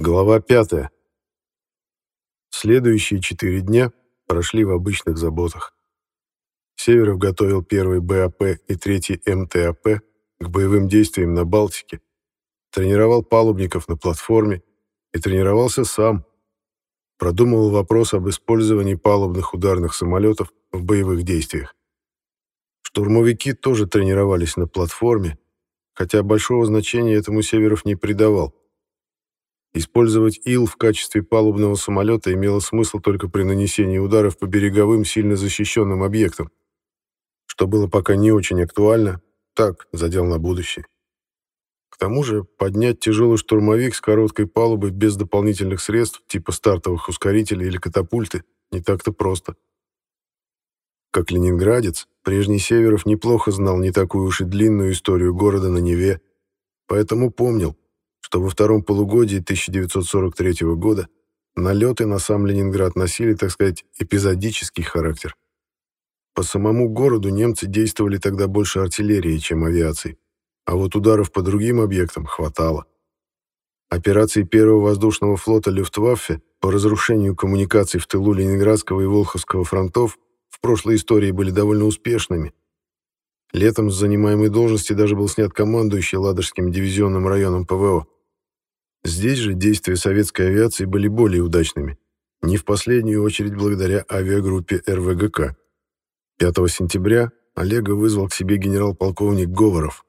Глава пятая. Следующие четыре дня прошли в обычных заботах. Северов готовил первый БАП и третий МТАП к боевым действиям на Балтике, тренировал палубников на платформе и тренировался сам. Продумывал вопрос об использовании палубных ударных самолетов в боевых действиях. Штурмовики тоже тренировались на платформе, хотя большого значения этому Северов не придавал. Использовать ил в качестве палубного самолета имело смысл только при нанесении ударов по береговым сильно защищенным объектам, что было пока не очень актуально, так, задел на будущее. К тому же поднять тяжелый штурмовик с короткой палубой без дополнительных средств, типа стартовых ускорителей или катапульты, не так-то просто. Как ленинградец, прежний Северов неплохо знал не такую уж и длинную историю города на Неве, поэтому помнил, что во втором полугодии 1943 года налеты на сам Ленинград носили, так сказать, эпизодический характер. По самому городу немцы действовали тогда больше артиллерии, чем авиацией, а вот ударов по другим объектам хватало. Операции первого воздушного флота Люфтваффе по разрушению коммуникаций в тылу Ленинградского и Волховского фронтов в прошлой истории были довольно успешными, Летом с занимаемой должности даже был снят командующий Ладожским дивизионным районом ПВО. Здесь же действия советской авиации были более удачными, не в последнюю очередь благодаря авиагруппе РВГК. 5 сентября Олега вызвал к себе генерал-полковник Говоров.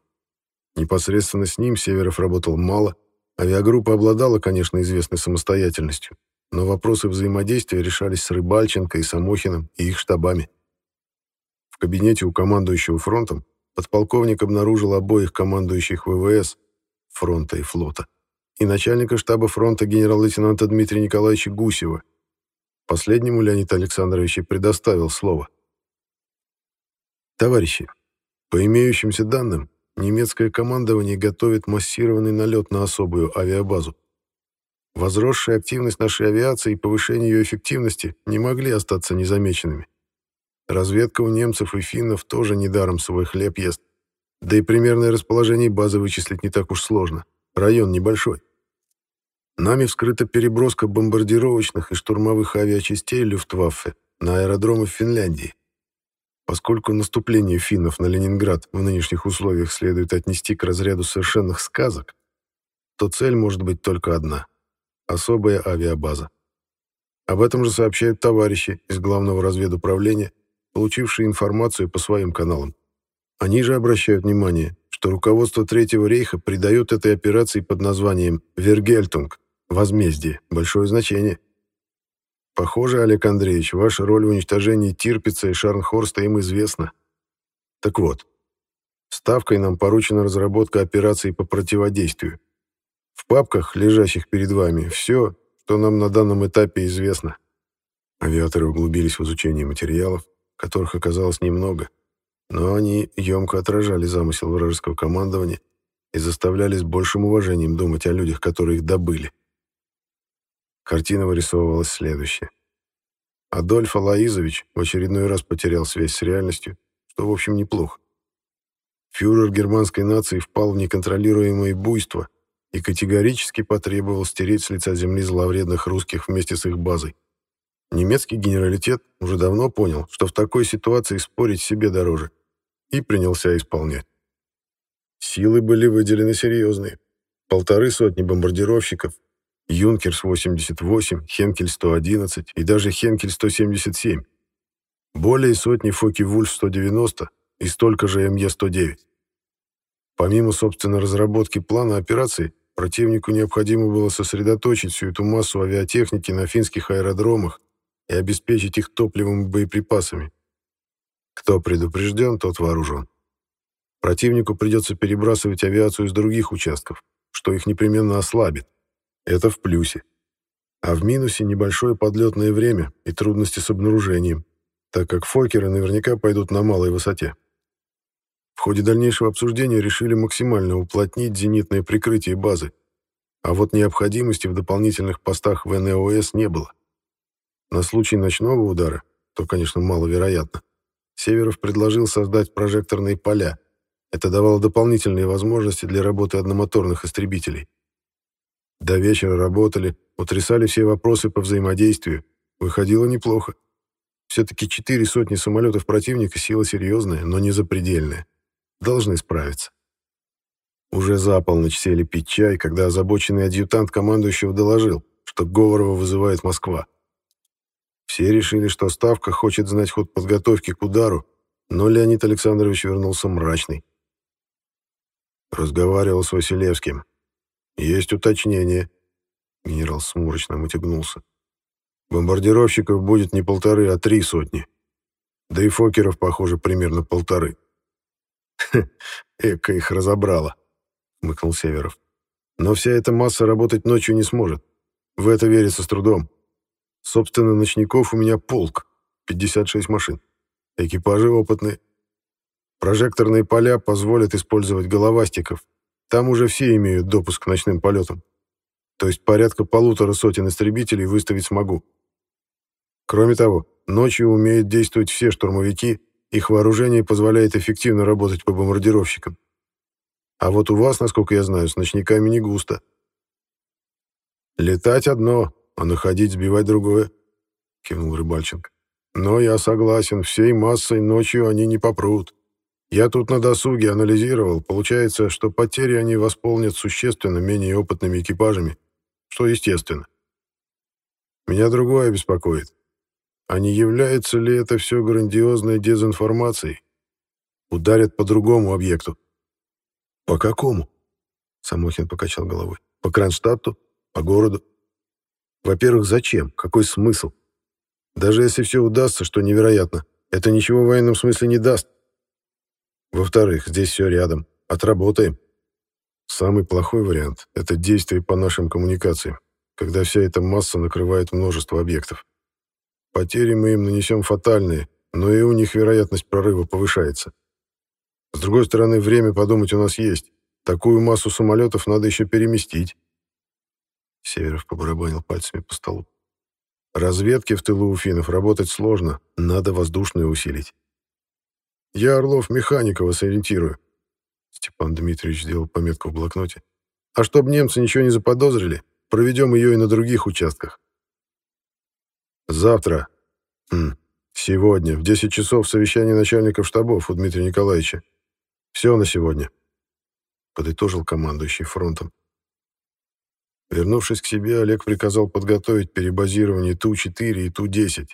Непосредственно с ним Северов работал мало, авиагруппа обладала, конечно, известной самостоятельностью, но вопросы взаимодействия решались с Рыбальченко и Самохиным и их штабами. В кабинете у командующего фронтом подполковник обнаружил обоих командующих ВВС фронта и флота и начальника штаба фронта генерал-лейтенанта Дмитрия Николаевича Гусева. Последнему Леонид Александрович предоставил слово. Товарищи, по имеющимся данным, немецкое командование готовит массированный налет на особую авиабазу. Возросшая активность нашей авиации и повышение ее эффективности не могли остаться незамеченными. Разведка у немцев и финнов тоже недаром свой хлеб ест. Да и примерное расположение базы вычислить не так уж сложно. Район небольшой. Нами вскрыта переброска бомбардировочных и штурмовых авиачастей Люфтваффе на аэродромы в Финляндии. Поскольку наступление финнов на Ленинград в нынешних условиях следует отнести к разряду совершенных сказок, то цель может быть только одна — особая авиабаза. Об этом же сообщают товарищи из Главного разведуправления получившие информацию по своим каналам. Они же обращают внимание, что руководство Третьего рейха придает этой операции под названием «Вергельтунг» — «возмездие» — большое значение. Похоже, Олег Андреевич, ваша роль в уничтожении Тирпица и Шарнхорста им известна. Так вот, ставкой нам поручена разработка операций по противодействию. В папках, лежащих перед вами, все, что нам на данном этапе известно. Авиаторы углубились в изучение материалов, которых оказалось немного, но они емко отражали замысел вражеского командования и заставляли с большим уважением думать о людях, которые их добыли. Картина вырисовывалась следующая. Адольф Алаизович в очередной раз потерял связь с реальностью, что, в общем, неплохо. Фюрер германской нации впал в неконтролируемое буйство и категорически потребовал стереть с лица земли зловредных русских вместе с их базой. Немецкий генералитет уже давно понял, что в такой ситуации спорить себе дороже, и принялся исполнять. Силы были выделены серьезные. Полторы сотни бомбардировщиков, Юнкерс-88, Хенкель-111 и даже Хенкель-177. Более сотни Фоки-Вульф-190 и столько же МЕ-109. Помимо, собственно, разработки плана операции, противнику необходимо было сосредоточить всю эту массу авиатехники на финских аэродромах и обеспечить их топливом и боеприпасами. Кто предупрежден, тот вооружен. Противнику придется перебрасывать авиацию с других участков, что их непременно ослабит. Это в плюсе. А в минусе небольшое подлетное время и трудности с обнаружением, так как фокеры наверняка пойдут на малой высоте. В ходе дальнейшего обсуждения решили максимально уплотнить зенитное прикрытие базы, а вот необходимости в дополнительных постах в НОС не было. На случай ночного удара, то, конечно, маловероятно, Северов предложил создать прожекторные поля. Это давало дополнительные возможности для работы одномоторных истребителей. До вечера работали, утрясали все вопросы по взаимодействию. Выходило неплохо. Все-таки четыре сотни самолетов противника — сила серьезная, но не запредельная. Должны справиться. Уже за полночь сели пить чай, когда озабоченный адъютант командующего доложил, что Говорова вызывает Москва. Все решили, что Ставка хочет знать ход подготовки к удару, но Леонид Александрович вернулся мрачный. Разговаривал с Василевским. «Есть уточнение». Генерал смурочно мутягнулся. «Бомбардировщиков будет не полторы, а три сотни. Да и Фокеров, похоже, примерно полторы». «Эка их разобрала», — мыкнул Северов. «Но вся эта масса работать ночью не сможет. В это верится с трудом. Собственно, ночников у меня полк, 56 машин. Экипажи опытные. Прожекторные поля позволят использовать головастиков. Там уже все имеют допуск к ночным полетам. То есть порядка полутора сотен истребителей выставить смогу. Кроме того, ночью умеют действовать все штурмовики, их вооружение позволяет эффективно работать по бомбардировщикам. А вот у вас, насколько я знаю, с ночниками не густо. Летать одно, а находить, сбивать другое, кивнул Рыбальченко. Но я согласен, всей массой ночью они не попрут. Я тут на досуге анализировал, получается, что потери они восполнят существенно менее опытными экипажами, что естественно. Меня другое беспокоит. А не является ли это все грандиозной дезинформацией? Ударят по другому объекту. По какому? Самохин покачал головой. По Кронштадту? По городу? Во-первых, зачем? Какой смысл? Даже если все удастся, что невероятно, это ничего в военном смысле не даст. Во-вторых, здесь все рядом. Отработаем. Самый плохой вариант — это действие по нашим коммуникациям, когда вся эта масса накрывает множество объектов. Потери мы им нанесем фатальные, но и у них вероятность прорыва повышается. С другой стороны, время подумать у нас есть. Такую массу самолетов надо еще переместить. Северов побарабанил пальцами по столу. Разведке в тылу у финнов работать сложно, надо воздушную усилить. Я Орлов Механикова сориентирую. Степан Дмитриевич сделал пометку в блокноте. А чтобы немцы ничего не заподозрили, проведем ее и на других участках. Завтра, сегодня, в 10 часов совещание начальников штабов у Дмитрия Николаевича. Все на сегодня. Подытожил командующий фронтом. Вернувшись к себе, Олег приказал подготовить перебазирование Ту-4 и Ту-10,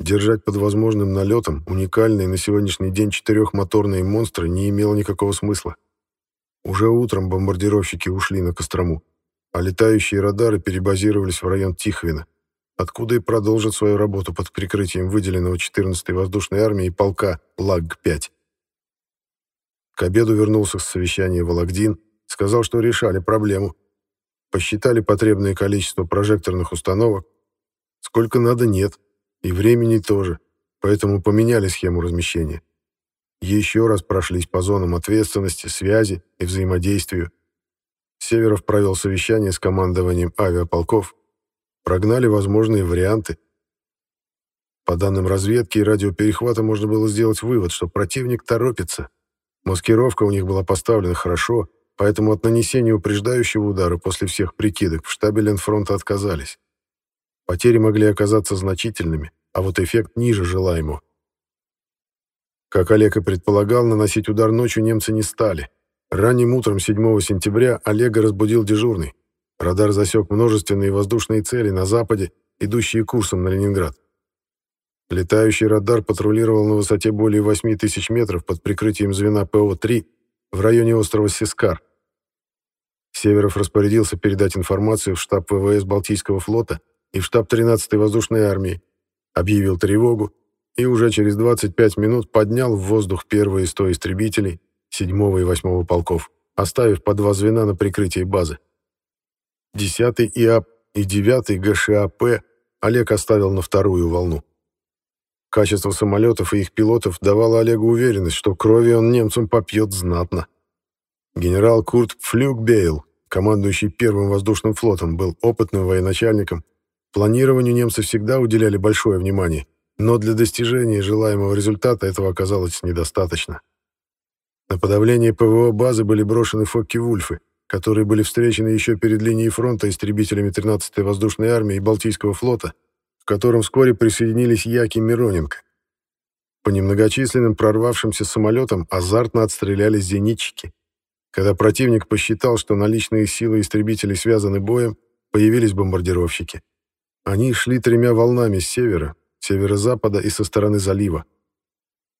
держать под возможным налетом уникальные на сегодняшний день четырехмоторные монстры не имело никакого смысла. Уже утром бомбардировщики ушли на Кострому, а летающие радары перебазировались в район Тихвина, откуда и продолжат свою работу под прикрытием выделенного 14-й воздушной армии полка ЛАГ-5. К обеду вернулся с совещания Вологдин, сказал, что решали проблему – посчитали потребное количество прожекторных установок. Сколько надо, нет. И времени тоже. Поэтому поменяли схему размещения. Еще раз прошлись по зонам ответственности, связи и взаимодействию. Северов провел совещание с командованием авиаполков. Прогнали возможные варианты. По данным разведки и радиоперехвата можно было сделать вывод, что противник торопится. Маскировка у них была поставлена хорошо, поэтому от нанесения упреждающего удара после всех прикидок в штабе Ленфронта отказались. Потери могли оказаться значительными, а вот эффект ниже желаемого. Как Олег и предполагал, наносить удар ночью немцы не стали. Ранним утром 7 сентября Олега разбудил дежурный. Радар засек множественные воздушные цели на западе, идущие курсом на Ленинград. Летающий радар патрулировал на высоте более 8 тысяч метров под прикрытием звена ПО-3 в районе острова Сискар. Северов распорядился передать информацию в штаб ВВС Балтийского флота и в штаб 13-й воздушной армии, объявил тревогу и уже через 25 минут поднял в воздух первые 100 истребителей 7 и 8 полков, оставив по два звена на прикрытии базы. 10-й ИАП и 9-й ГШАП Олег оставил на вторую волну. Качество самолетов и их пилотов давало Олегу уверенность, что крови он немцам попьет знатно. Генерал Курт Флюгбейл, командующий первым воздушным флотом, был опытным военачальником. Планированию немцы всегда уделяли большое внимание, но для достижения желаемого результата этого оказалось недостаточно. На подавление ПВО базы были брошены Фокки-Вульфы, которые были встречены еще перед линией фронта истребителями 13-й воздушной армии и Балтийского флота, в котором вскоре присоединились Яки Мироненко. По немногочисленным прорвавшимся самолетам азартно отстрелялись зенитчики. Когда противник посчитал, что наличные силы истребителей связаны боем, появились бомбардировщики. Они шли тремя волнами с севера, северо-запада и со стороны залива.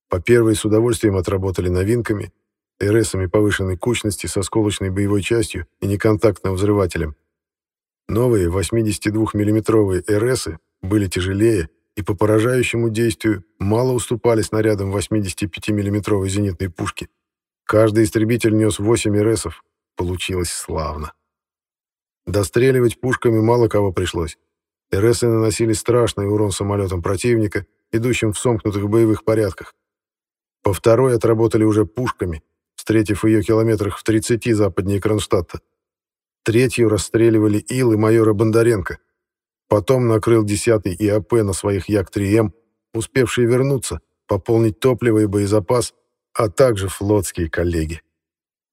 По первой с удовольствием отработали новинками, РСами повышенной кучности со сколочной боевой частью и неконтактным взрывателем. Новые 82 миллиметровые РСы были тяжелее и по поражающему действию мало уступали снарядам 85 миллиметровой зенитной пушки. Каждый истребитель нес 8 РСов. Получилось славно. Достреливать пушками мало кого пришлось. РСы наносили страшный урон самолетам противника, идущим в сомкнутых боевых порядках. По второй отработали уже пушками, встретив ее километрах в 30 западнее Кронштадта. Третью расстреливали Ил и майора Бондаренко. Потом накрыл 10-й ИАП на своих Як-3М, успевшие вернуться, пополнить топливо и боезапас, а также флотские коллеги.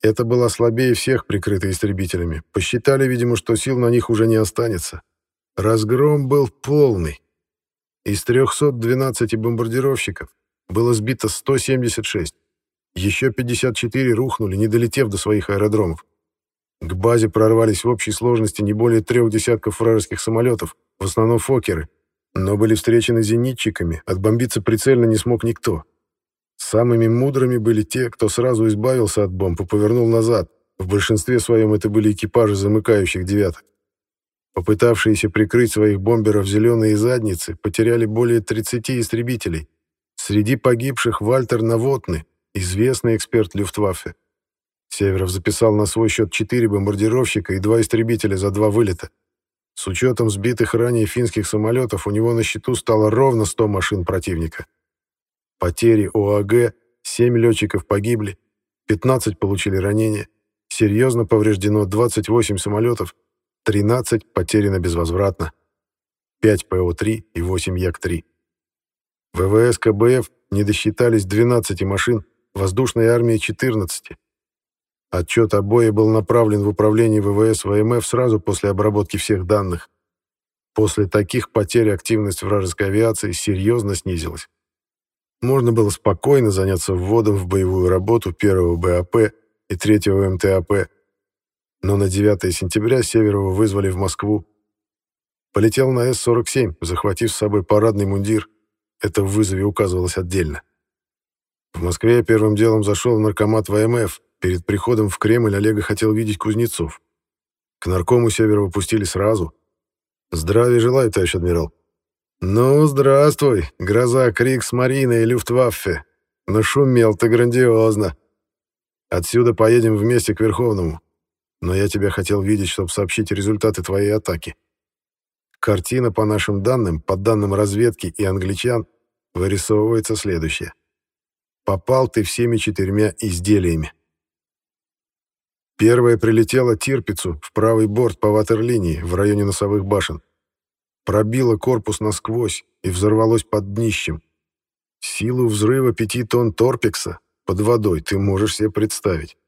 Это было слабее всех, прикрытые истребителями. Посчитали, видимо, что сил на них уже не останется. Разгром был полный. Из 312 бомбардировщиков было сбито 176. Еще 54 рухнули, не долетев до своих аэродромов. К базе прорвались в общей сложности не более трех десятков вражеских самолетов, в основном «Фокеры», но были встречены зенитчиками, отбомбиться прицельно не смог никто. Самыми мудрыми были те, кто сразу избавился от бомб и повернул назад. В большинстве своем это были экипажи замыкающих девяток. Попытавшиеся прикрыть своих бомберов зеленые задницы потеряли более 30 истребителей. Среди погибших Вальтер Навотный, известный эксперт Люфтваффе. Северов записал на свой счет 4 бомбардировщика и 2 истребителя за два вылета. С учетом сбитых ранее финских самолетов у него на счету стало ровно 100 машин противника. Потери ОАГ, 7 летчиков погибли, 15 получили ранения, серьезно повреждено 28 самолетов, 13 потеряно безвозвратно. 5 ПО-3 и 8 Як-3. ВВС КБФ не досчитались 12 машин, воздушной армии 14. Отчет о бое был направлен в управление ВВС ВМФ сразу после обработки всех данных. После таких потерь активность вражеской авиации серьезно снизилась. Можно было спокойно заняться вводом в боевую работу первого БАП и третьего МТАП, но на 9 сентября Северова вызвали в Москву. Полетел на С-47, захватив с собой парадный мундир. Это в вызове указывалось отдельно. В Москве первым делом зашел в наркомат ВМФ. Перед приходом в Кремль Олега хотел видеть Кузнецов. К наркому Северова пустили сразу. «Здравия желаю, товарищ адмирал». «Ну, здравствуй, гроза Крикс Марина и Люфтваффе. Нашумел ты грандиозно. Отсюда поедем вместе к Верховному но я тебя хотел видеть, чтобы сообщить результаты твоей атаки. Картина, по нашим данным, по данным разведки и англичан, вырисовывается следующая. Попал ты всеми четырьмя изделиями. Первая прилетела Тирпицу в правый борт по ватерлинии в районе носовых башен. Пробила корпус насквозь и взорвалось под днищем. Силу взрыва пяти тонн торпекса под водой ты можешь себе представить.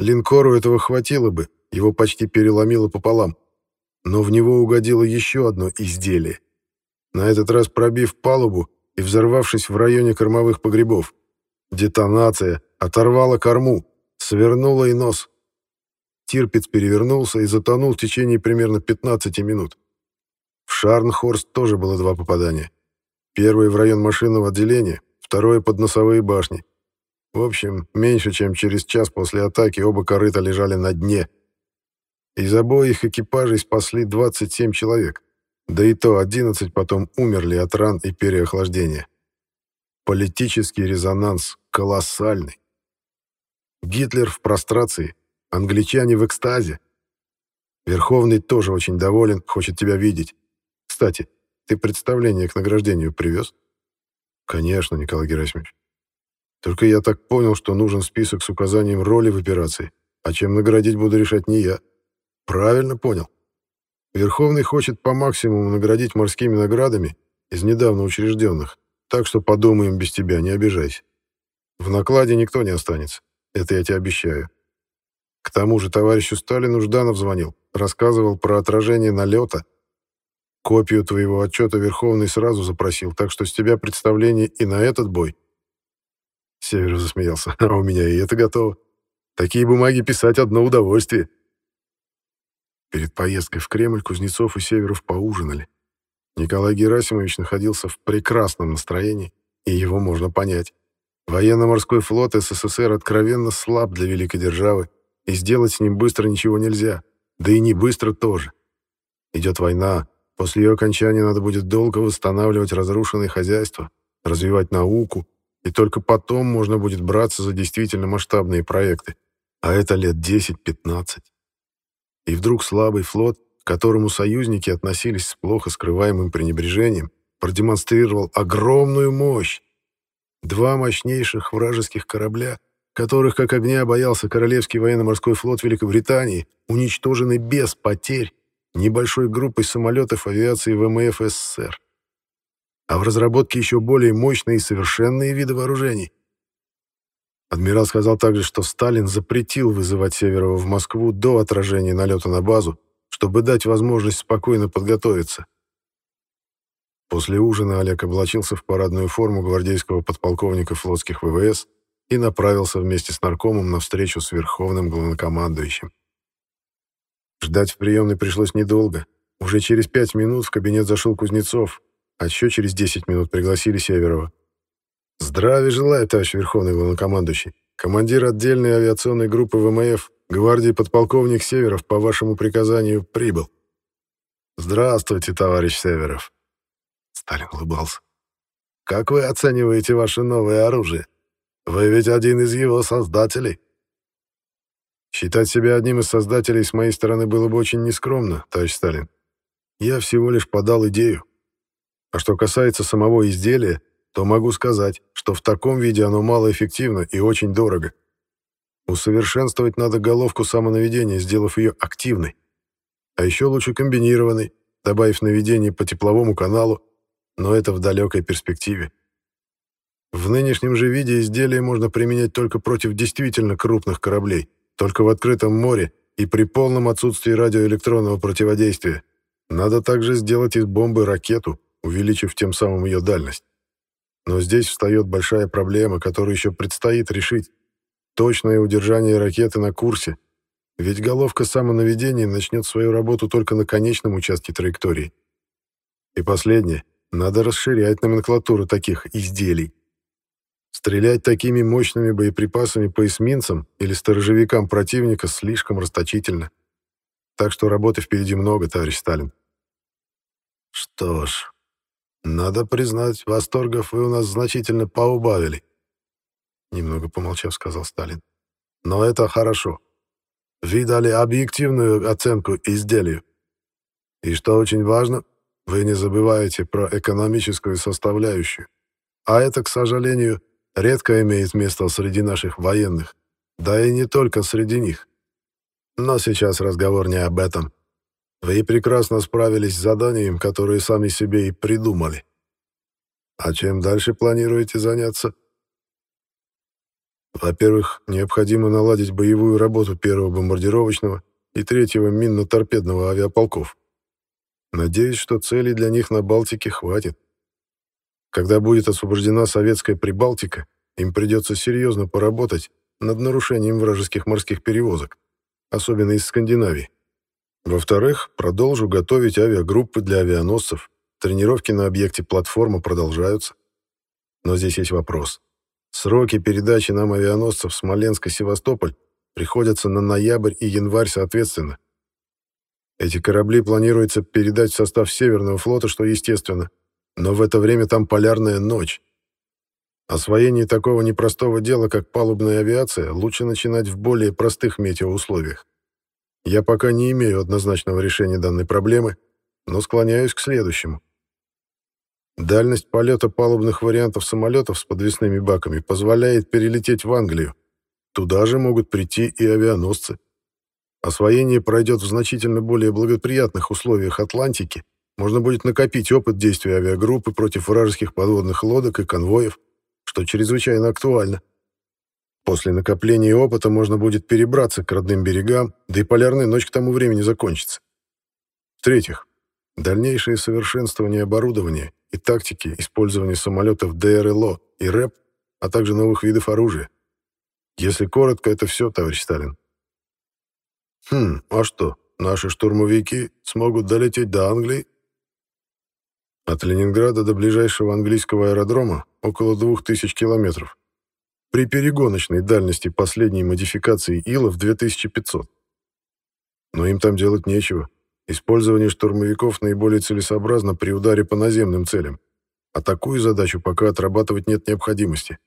Линкору этого хватило бы, его почти переломило пополам. Но в него угодило еще одно изделие. На этот раз пробив палубу и взорвавшись в районе кормовых погребов. Детонация оторвала корму, свернула и нос. Тирпиц перевернулся и затонул в течение примерно 15 минут. В Шарнхорст тоже было два попадания. Первое в район машинного отделения, второе под носовые башни. В общем, меньше чем через час после атаки оба корыта лежали на дне. Из обоих экипажей спасли 27 человек, да и то 11 потом умерли от ран и переохлаждения. Политический резонанс колоссальный. Гитлер в прострации, англичане в экстазе. Верховный тоже очень доволен, хочет тебя видеть. Кстати, ты представление к награждению привез? Конечно, Николай Герасимович. Только я так понял, что нужен список с указанием роли в операции, а чем наградить буду решать не я. Правильно понял. Верховный хочет по максимуму наградить морскими наградами из недавно учрежденных, так что подумаем без тебя, не обижайся. В накладе никто не останется, это я тебе обещаю. К тому же товарищу Сталину Жданов звонил, рассказывал про отражение налета. Копию твоего отчета Верховный сразу запросил, так что с тебя представление и на этот бой. Северов засмеялся. А у меня и это готово. Такие бумаги писать одно удовольствие. Перед поездкой в Кремль Кузнецов и Северов поужинали. Николай Герасимович находился в прекрасном настроении, и его можно понять. Военно-морской флот СССР откровенно слаб для великой державы, и сделать с ним быстро ничего нельзя, да и не быстро тоже. Идет война, после ее окончания надо будет долго восстанавливать разрушенные хозяйства, развивать науку, и только потом можно будет браться за действительно масштабные проекты. А это лет 10-15. И вдруг слабый флот, к которому союзники относились с плохо скрываемым пренебрежением, продемонстрировал огромную мощь. Два мощнейших вражеских корабля, которых как огня боялся Королевский военно-морской флот Великобритании, уничтожены без потерь небольшой группой самолетов авиации ВМФ СССР. А в разработке еще более мощные и совершенные виды вооружений. Адмирал сказал также, что Сталин запретил вызывать Северова в Москву до отражения налета на базу, чтобы дать возможность спокойно подготовиться. После ужина Олег облачился в парадную форму гвардейского подполковника флотских ВВС и направился вместе с наркомом на встречу с верховным главнокомандующим. Ждать в приемной пришлось недолго. Уже через пять минут в кабинет зашел Кузнецов, а еще через десять минут пригласили Северова. «Здравия желаю, товарищ Верховный Главнокомандующий. Командир отдельной авиационной группы ВМФ, гвардии подполковник Северов, по вашему приказанию, прибыл». «Здравствуйте, товарищ Северов». Сталин улыбался. «Как вы оцениваете ваше новое оружие? Вы ведь один из его создателей». Считать себя одним из создателей с моей стороны было бы очень нескромно, товарищ Сталин. Я всего лишь подал идею. А что касается самого изделия, то могу сказать, что в таком виде оно малоэффективно и очень дорого. Усовершенствовать надо головку самонаведения, сделав ее активной. А еще лучше комбинированной, добавив наведение по тепловому каналу, но это в далекой перспективе. В нынешнем же виде изделие можно применять только против действительно крупных кораблей, только в открытом море и при полном отсутствии радиоэлектронного противодействия. Надо также сделать из бомбы ракету, увеличив тем самым ее дальность. Но здесь встает большая проблема, которую еще предстоит решить. Точное удержание ракеты на курсе. Ведь головка самонаведения начнет свою работу только на конечном участке траектории. И последнее. Надо расширять номенклатуру таких изделий. Стрелять такими мощными боеприпасами по эсминцам или сторожевикам противника слишком расточительно. Так что работы впереди много, товарищ Сталин. Что ж, надо признать, восторгов вы у нас значительно поубавили. Немного помолчав, сказал Сталин. Но это хорошо. Вы дали объективную оценку изделию. И что очень важно, вы не забываете про экономическую составляющую. А это, к сожалению, редко имеет место среди наших военных. Да и не только среди них. Но сейчас разговор не об этом. Вы прекрасно справились с заданием, которое сами себе и придумали. А чем дальше планируете заняться? Во-первых, необходимо наладить боевую работу первого бомбардировочного и третьего минно-торпедного авиаполков. Надеюсь, что целей для них на Балтике хватит. Когда будет освобождена советская Прибалтика, им придется серьезно поработать над нарушением вражеских морских перевозок, особенно из Скандинавии. Во-вторых, продолжу готовить авиагруппы для авианосцев. Тренировки на объекте платформа продолжаются. Но здесь есть вопрос. Сроки передачи нам авианосцев Смоленск и Севастополь приходятся на ноябрь и январь соответственно. Эти корабли планируется передать в состав Северного флота, что естественно, но в это время там полярная ночь. Освоение такого непростого дела, как палубная авиация, лучше начинать в более простых метеоусловиях. Я пока не имею однозначного решения данной проблемы, но склоняюсь к следующему. Дальность полета палубных вариантов самолетов с подвесными баками позволяет перелететь в Англию. Туда же могут прийти и авианосцы. Освоение пройдет в значительно более благоприятных условиях Атлантики. Можно будет накопить опыт действия авиагруппы против вражеских подводных лодок и конвоев, что чрезвычайно актуально. После накопления опыта можно будет перебраться к родным берегам, да и полярная ночь к тому времени закончится. В-третьих, дальнейшее совершенствование оборудования и тактики использования самолетов ДРЛО и РЭП, а также новых видов оружия. Если коротко, это все, товарищ Сталин. Хм, а что, наши штурмовики смогут долететь до Англии? От Ленинграда до ближайшего английского аэродрома около 2000 километров. При перегоночной дальности последней модификации Ила в 2500. Но им там делать нечего. Использование штурмовиков наиболее целесообразно при ударе по наземным целям, а такую задачу пока отрабатывать нет необходимости.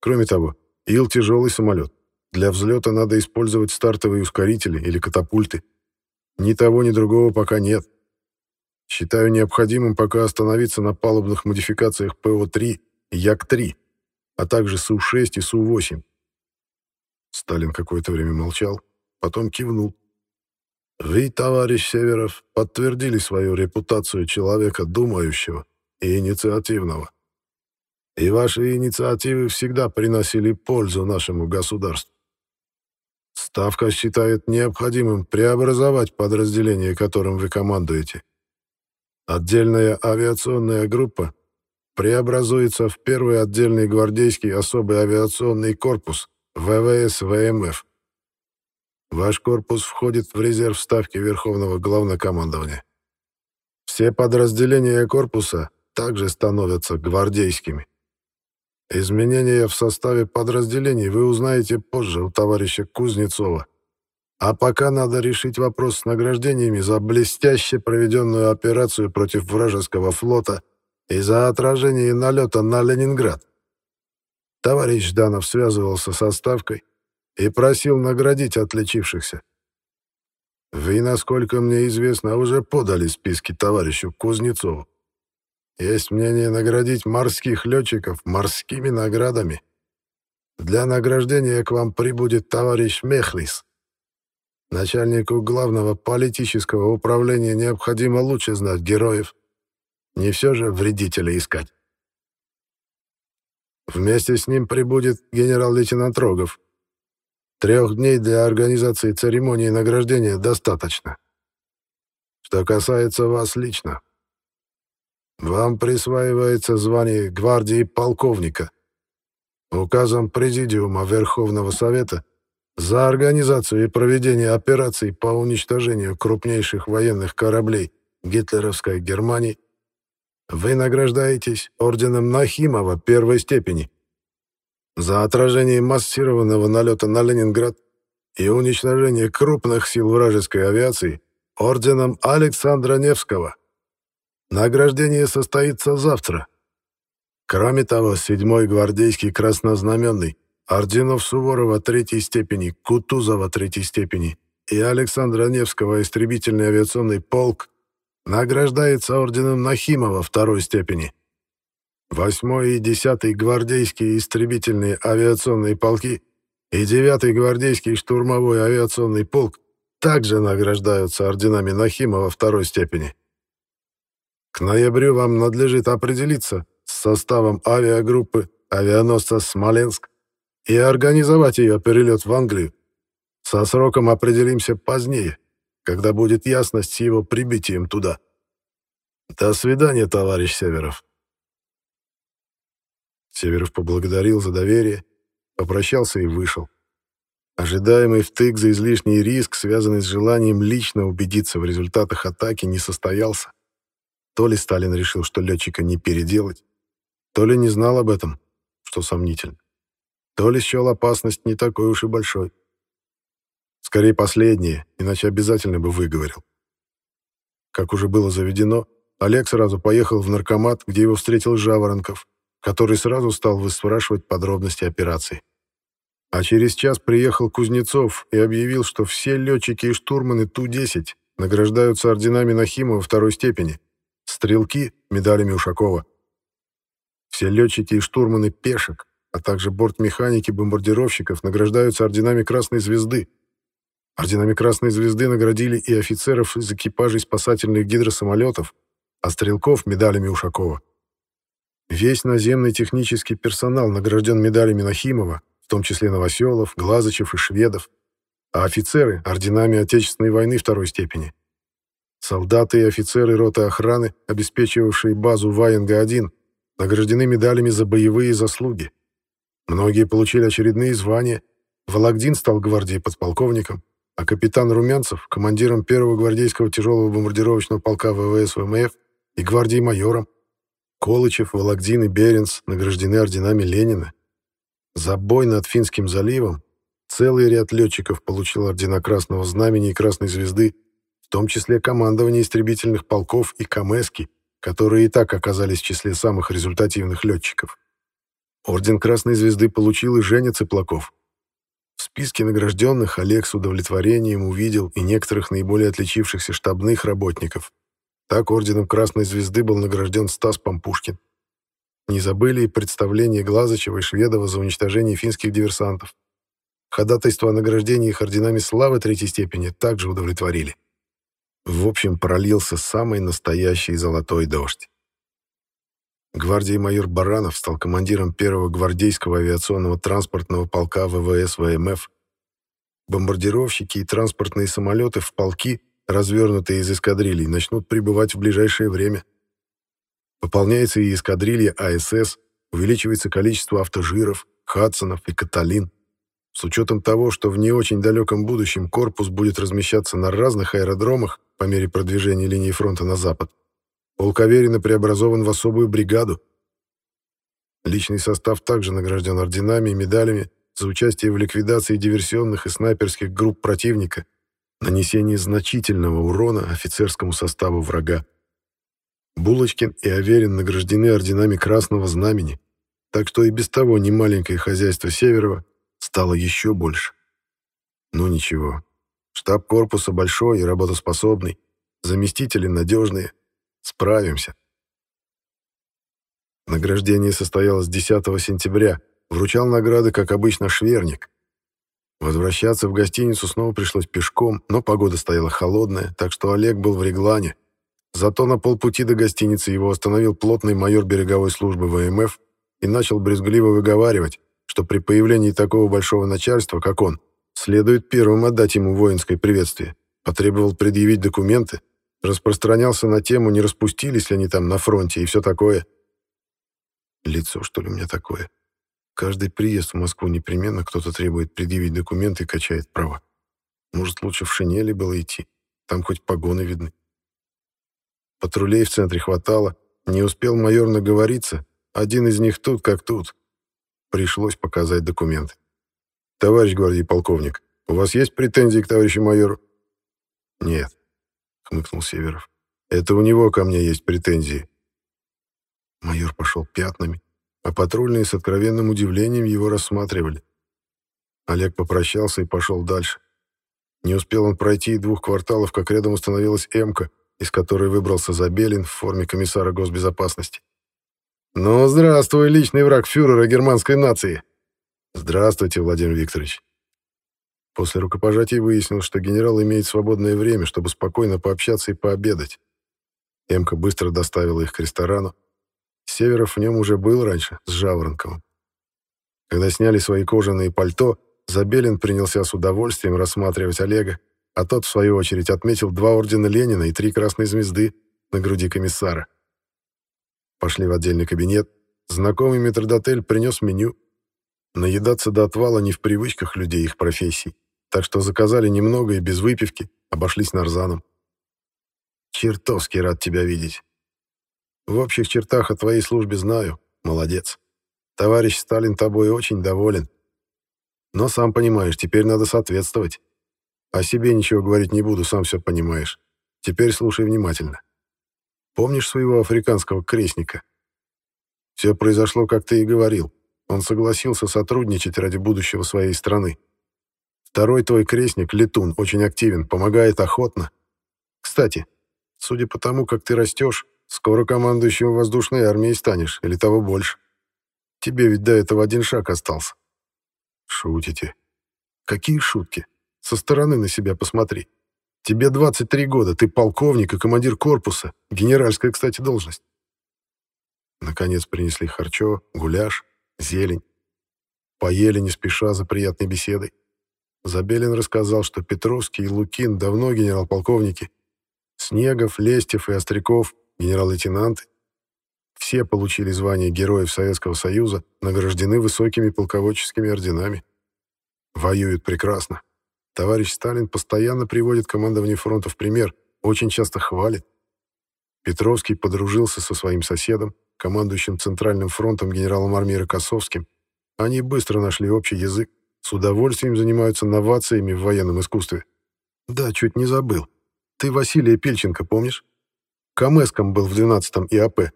Кроме того, Ил — тяжелый самолет. Для взлета надо использовать стартовые ускорители или катапульты. Ни того, ни другого пока нет. Считаю необходимым пока остановиться на палубных модификациях ПО-3 и Як-3, а также Су-6 и Су-8. Сталин какое-то время молчал, потом кивнул. Вы, товарищ Северов, подтвердили свою репутацию человека думающего и инициативного. И ваши инициативы всегда приносили пользу нашему государству. Ставка считает необходимым преобразовать подразделение, которым вы командуете. Отдельная авиационная группа преобразуется в первый отдельный гвардейский особый авиационный корпус ВВС ВМФ Ваш корпус входит в резерв ставки Верховного Главнокомандования. Все подразделения корпуса также становятся гвардейскими. Изменения в составе подразделений вы узнаете позже у товарища Кузнецова. А пока надо решить вопрос с награждениями за блестяще проведенную операцию против вражеского флота и за отражение налета на Ленинград. Товарищ Жданов связывался со ставкой, и просил наградить отличившихся. Вы, насколько мне известно, уже подали списки товарищу Кузнецову. Есть мнение наградить морских летчиков морскими наградами. Для награждения к вам прибудет товарищ Мехлис. Начальнику главного политического управления необходимо лучше знать героев. Не все же вредителей искать. Вместе с ним прибудет генерал-лейтенант Рогов, Трех дней для организации церемонии награждения достаточно. Что касается вас лично, вам присваивается звание гвардии полковника. Указом Президиума Верховного Совета за организацию и проведение операций по уничтожению крупнейших военных кораблей гитлеровской Германии вы награждаетесь орденом Нахимова первой степени за отражение массированного налета на Ленинград и уничтожение крупных сил вражеской авиации орденом Александра Невского. Награждение состоится завтра. Кроме того, седьмой гвардейский краснознаменный орденов Суворова третьей степени, Кутузова третьей степени и Александра Невского истребительный авиационный полк награждается орденом Нахимова второй степени. Восьмой и десятый гвардейские истребительные авиационные полки и девятый гвардейский штурмовой авиационный полк также награждаются орденами Нахимова второй степени. К ноябрю вам надлежит определиться с составом авиагруппы авианосца «Смоленск» и организовать ее перелет в Англию. Со сроком определимся позднее, когда будет ясность с его прибытием туда. До свидания, товарищ Северов. Северов поблагодарил за доверие, попрощался и вышел. Ожидаемый втык за излишний риск, связанный с желанием лично убедиться в результатах атаки, не состоялся. То ли Сталин решил, что летчика не переделать, то ли не знал об этом, что сомнительно, то ли счел опасность не такой уж и большой. Скорее последнее, иначе обязательно бы выговорил. Как уже было заведено, Олег сразу поехал в наркомат, где его встретил Жаворонков, который сразу стал выспрашивать подробности операции. А через час приехал Кузнецов и объявил, что все летчики и штурманы Ту-10 награждаются орденами Нахимова второй степени, стрелки — медалями Ушакова. Все летчики и штурманы пешек, а также бортмеханики бомбардировщиков награждаются орденами Красной Звезды. Орденами Красной Звезды наградили и офицеров из экипажей спасательных гидросамолетов, а стрелков — медалями Ушакова. Весь наземный технический персонал награжден медалями Нахимова том числе Новоселов, Глазычев и Шведов, а офицеры — орденами Отечественной войны второй степени. Солдаты и офицеры роты охраны, обеспечивавшие базу Ваенга-1, награждены медалями за боевые заслуги. Многие получили очередные звания. Вологдин стал гвардией подполковником, а капитан Румянцев — командиром первого гвардейского тяжелого бомбардировочного полка ВВС ВМФ и гвардии майором. Колычев, Вологдин и Беренц награждены орденами Ленина. За бой над Финским заливом целый ряд летчиков получил ордена Красного Знамени и Красной Звезды, в том числе командование истребительных полков и Камески, которые и так оказались в числе самых результативных летчиков. Орден Красной Звезды получил и Женя Цыплаков. В списке награжденных Олег с удовлетворением увидел и некоторых наиболее отличившихся штабных работников. Так орденом Красной Звезды был награжден Стас Пампушкин. Не забыли и представление Глазычева и Шведова за уничтожение финских диверсантов. Ходатайство о награждении их орденами славы третьей степени также удовлетворили. В общем, пролился самый настоящий золотой дождь. Гвардии майор Баранов стал командиром первого гвардейского авиационного транспортного полка ВВС ВМФ. Бомбардировщики и транспортные самолеты в полки, развернутые из эскадрилий, начнут прибывать в ближайшее время. Пополняется и эскадрилья АСС, увеличивается количество автожиров, Хадсонов и Каталин. С учетом того, что в не очень далеком будущем корпус будет размещаться на разных аэродромах по мере продвижения линии фронта на запад, полк Аверина преобразован в особую бригаду. Личный состав также награжден орденами и медалями за участие в ликвидации диверсионных и снайперских групп противника, нанесении значительного урона офицерскому составу врага. Булочкин и Аверин награждены орденами Красного Знамени, так что и без того немаленькое хозяйство Северова стало еще больше. Ну ничего, штаб корпуса большой и работоспособный, заместители надежные, справимся. Награждение состоялось 10 сентября, вручал награды, как обычно, шверник. Возвращаться в гостиницу снова пришлось пешком, но погода стояла холодная, так что Олег был в Реглане, Зато на полпути до гостиницы его остановил плотный майор береговой службы ВМФ и начал брезгливо выговаривать, что при появлении такого большого начальства, как он, следует первым отдать ему воинское приветствие, потребовал предъявить документы, распространялся на тему, не распустились ли они там на фронте и все такое. Лицо, что ли, у меня такое? Каждый приезд в Москву непременно кто-то требует предъявить документы и качает права. Может, лучше в шинели было идти, там хоть погоны видны. Патрулей в центре хватало. Не успел майор наговориться. Один из них тут как тут. Пришлось показать документы. «Товарищ гвардии полковник, у вас есть претензии к товарищу майору?» «Нет», — хмыкнул Северов. «Это у него ко мне есть претензии». Майор пошел пятнами, а патрульные с откровенным удивлением его рассматривали. Олег попрощался и пошел дальше. Не успел он пройти и двух кварталов, как рядом установилась «Эмка», из которой выбрался Забелин в форме комиссара госбезопасности. «Ну, здравствуй, личный враг фюрера германской нации!» «Здравствуйте, Владимир Викторович!» После рукопожатия выяснилось, что генерал имеет свободное время, чтобы спокойно пообщаться и пообедать. Эмка быстро доставила их к ресторану. Северов в нем уже был раньше, с Жаворонковым. Когда сняли свои кожаные пальто, Забелин принялся с удовольствием рассматривать Олега, а тот, в свою очередь, отметил два ордена Ленина и три красные звезды на груди комиссара. Пошли в отдельный кабинет. Знакомый метрдотель принес меню. Наедаться до отвала не в привычках людей их профессий, так что заказали немного и без выпивки, обошлись нарзаном. «Чертовски рад тебя видеть. В общих чертах о твоей службе знаю. Молодец. Товарищ Сталин тобой очень доволен. Но, сам понимаешь, теперь надо соответствовать. О себе ничего говорить не буду, сам все понимаешь. Теперь слушай внимательно. Помнишь своего африканского крестника? Все произошло, как ты и говорил. Он согласился сотрудничать ради будущего своей страны. Второй твой крестник, Летун, очень активен, помогает охотно. Кстати, судя по тому, как ты растешь, скоро командующим воздушной армией станешь, или того больше. Тебе ведь до этого один шаг остался. Шутите. Какие шутки? Со стороны на себя посмотри. Тебе 23 года, ты полковник и командир корпуса. Генеральская, кстати, должность. Наконец принесли харчо, гуляш, зелень. Поели не спеша за приятной беседой. Забелин рассказал, что Петровский и Лукин давно генерал-полковники. Снегов, Лестев и Остряков — генерал-лейтенанты. Все получили звание Героев Советского Союза, награждены высокими полководческими орденами. Воюют прекрасно. Товарищ Сталин постоянно приводит командование фронта в пример, очень часто хвалит. Петровский подружился со своим соседом, командующим Центральным фронтом генералом армии Рокоссовским. Они быстро нашли общий язык, с удовольствием занимаются новациями в военном искусстве. Да, чуть не забыл. Ты Василия Пильченко помнишь? Камэском был в 12-м ИАП.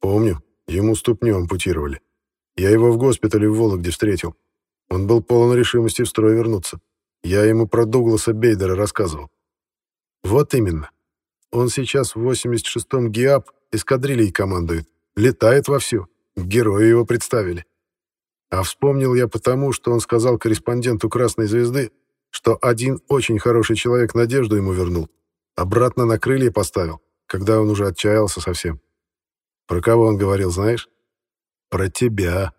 Помню, ему ступню ампутировали. Я его в госпитале в Вологде встретил. Он был полон решимости в строй вернуться. Я ему про Дугласа Бейдера рассказывал. Вот именно. Он сейчас в 86-м ГИАП эскадрильей командует. Летает вовсю. Герои его представили. А вспомнил я потому, что он сказал корреспонденту «Красной звезды», что один очень хороший человек надежду ему вернул. Обратно на крылья поставил, когда он уже отчаялся совсем. Про кого он говорил, знаешь? Про тебя.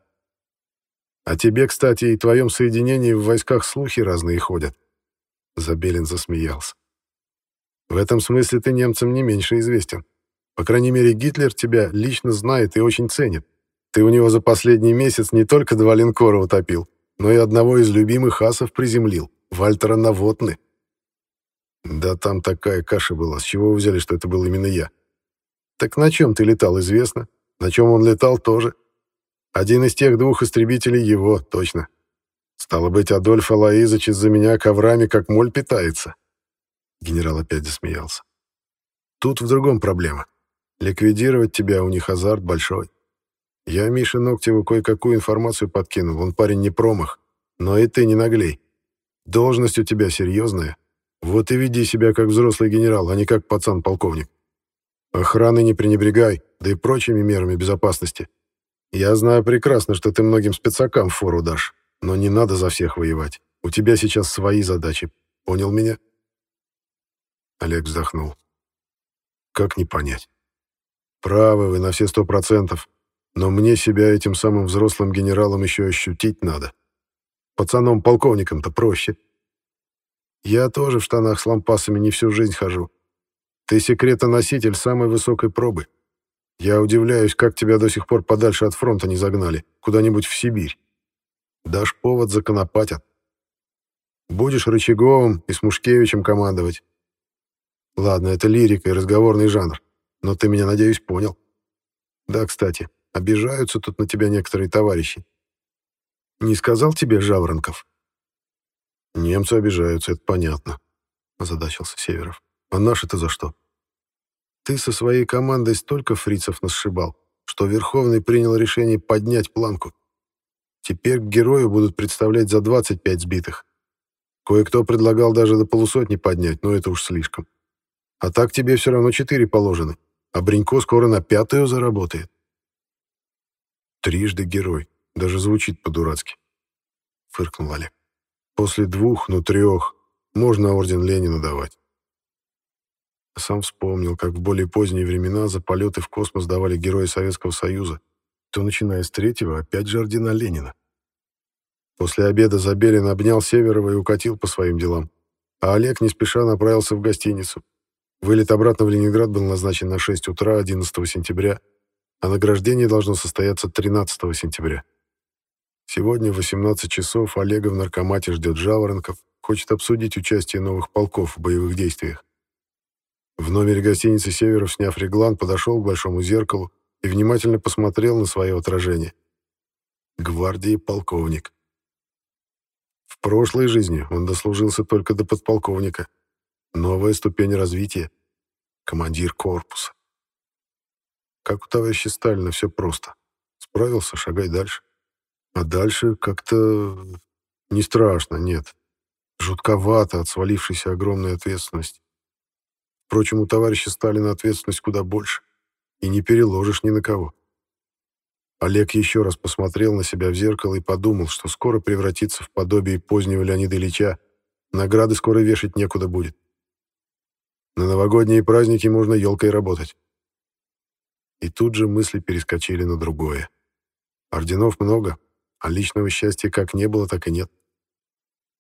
О тебе, кстати, и твоем соединении в войсках слухи разные ходят. Забелин засмеялся. В этом смысле ты немцам не меньше известен. По крайней мере, Гитлер тебя лично знает и очень ценит. Ты у него за последний месяц не только два линкора утопил, но и одного из любимых асов приземлил, Вальтера Навотны. Да там такая каша была, с чего вы взяли, что это был именно я? Так на чем ты летал, известно. На чем он летал, тоже. Один из тех двух истребителей его, точно. Стало быть, Адольф Алаизович из-за меня коврами как моль питается. Генерал опять засмеялся. Тут в другом проблема. Ликвидировать тебя у них азарт большой. Я Мише Ногтеву кое-какую информацию подкинул, он парень не промах. Но и ты не наглей. Должность у тебя серьезная. Вот и веди себя как взрослый генерал, а не как пацан-полковник. Охраны не пренебрегай, да и прочими мерами безопасности. Я знаю прекрасно, что ты многим спецакам фору дашь, но не надо за всех воевать. У тебя сейчас свои задачи. Понял меня? Олег вздохнул. Как не понять? Правы вы на все сто процентов, но мне себя этим самым взрослым генералом еще ощутить надо. Пацаном-полковником-то проще. Я тоже в штанах с лампасами не всю жизнь хожу. Ты секретоноситель самой высокой пробы. Я удивляюсь, как тебя до сих пор подальше от фронта не загнали, куда-нибудь в Сибирь. Дашь повод, законопатят. Будешь Рычаговым и с Мушкевичем командовать. Ладно, это лирика и разговорный жанр, но ты меня, надеюсь, понял. Да, кстати, обижаются тут на тебя некоторые товарищи. Не сказал тебе Жаворонков? Немцы обижаются, это понятно, озадачился Северов. А наши-то за что? Ты со своей командой столько фрицев насшибал, что Верховный принял решение поднять планку. Теперь к герою будут представлять за 25 сбитых. Кое-кто предлагал даже до полусотни поднять, но это уж слишком. А так тебе все равно четыре положены, а Бринько скоро на пятую заработает. Трижды герой, даже звучит по-дурацки. Фыркнул Олег. После двух, ну трех, можно орден Ленина давать. Сам вспомнил, как в более поздние времена за полеты в космос давали герои Советского Союза, то, начиная с третьего, опять же ордена Ленина. После обеда Забелин обнял Северова и укатил по своим делам, а Олег не спеша направился в гостиницу. Вылет обратно в Ленинград был назначен на 6 утра 11 сентября, а награждение должно состояться 13 сентября. Сегодня в 18 часов Олега в наркомате ждет Жаворонков, хочет обсудить участие новых полков в боевых действиях. В номере гостиницы «Северов», сняв реглан, подошел к большому зеркалу и внимательно посмотрел на свое отражение. Гвардии полковник. В прошлой жизни он дослужился только до подполковника. Новая ступень развития. Командир корпуса. Как у товарища Сталина все просто. Справился, шагай дальше. А дальше как-то не страшно, нет. Жутковато от свалившейся огромной ответственности. Впрочем, у товарища Сталина ответственность куда больше, и не переложишь ни на кого. Олег еще раз посмотрел на себя в зеркало и подумал, что скоро превратится в подобие позднего Леонида Ильича, награды скоро вешать некуда будет. На новогодние праздники можно елкой работать. И тут же мысли перескочили на другое. Орденов много, а личного счастья как не было, так и нет.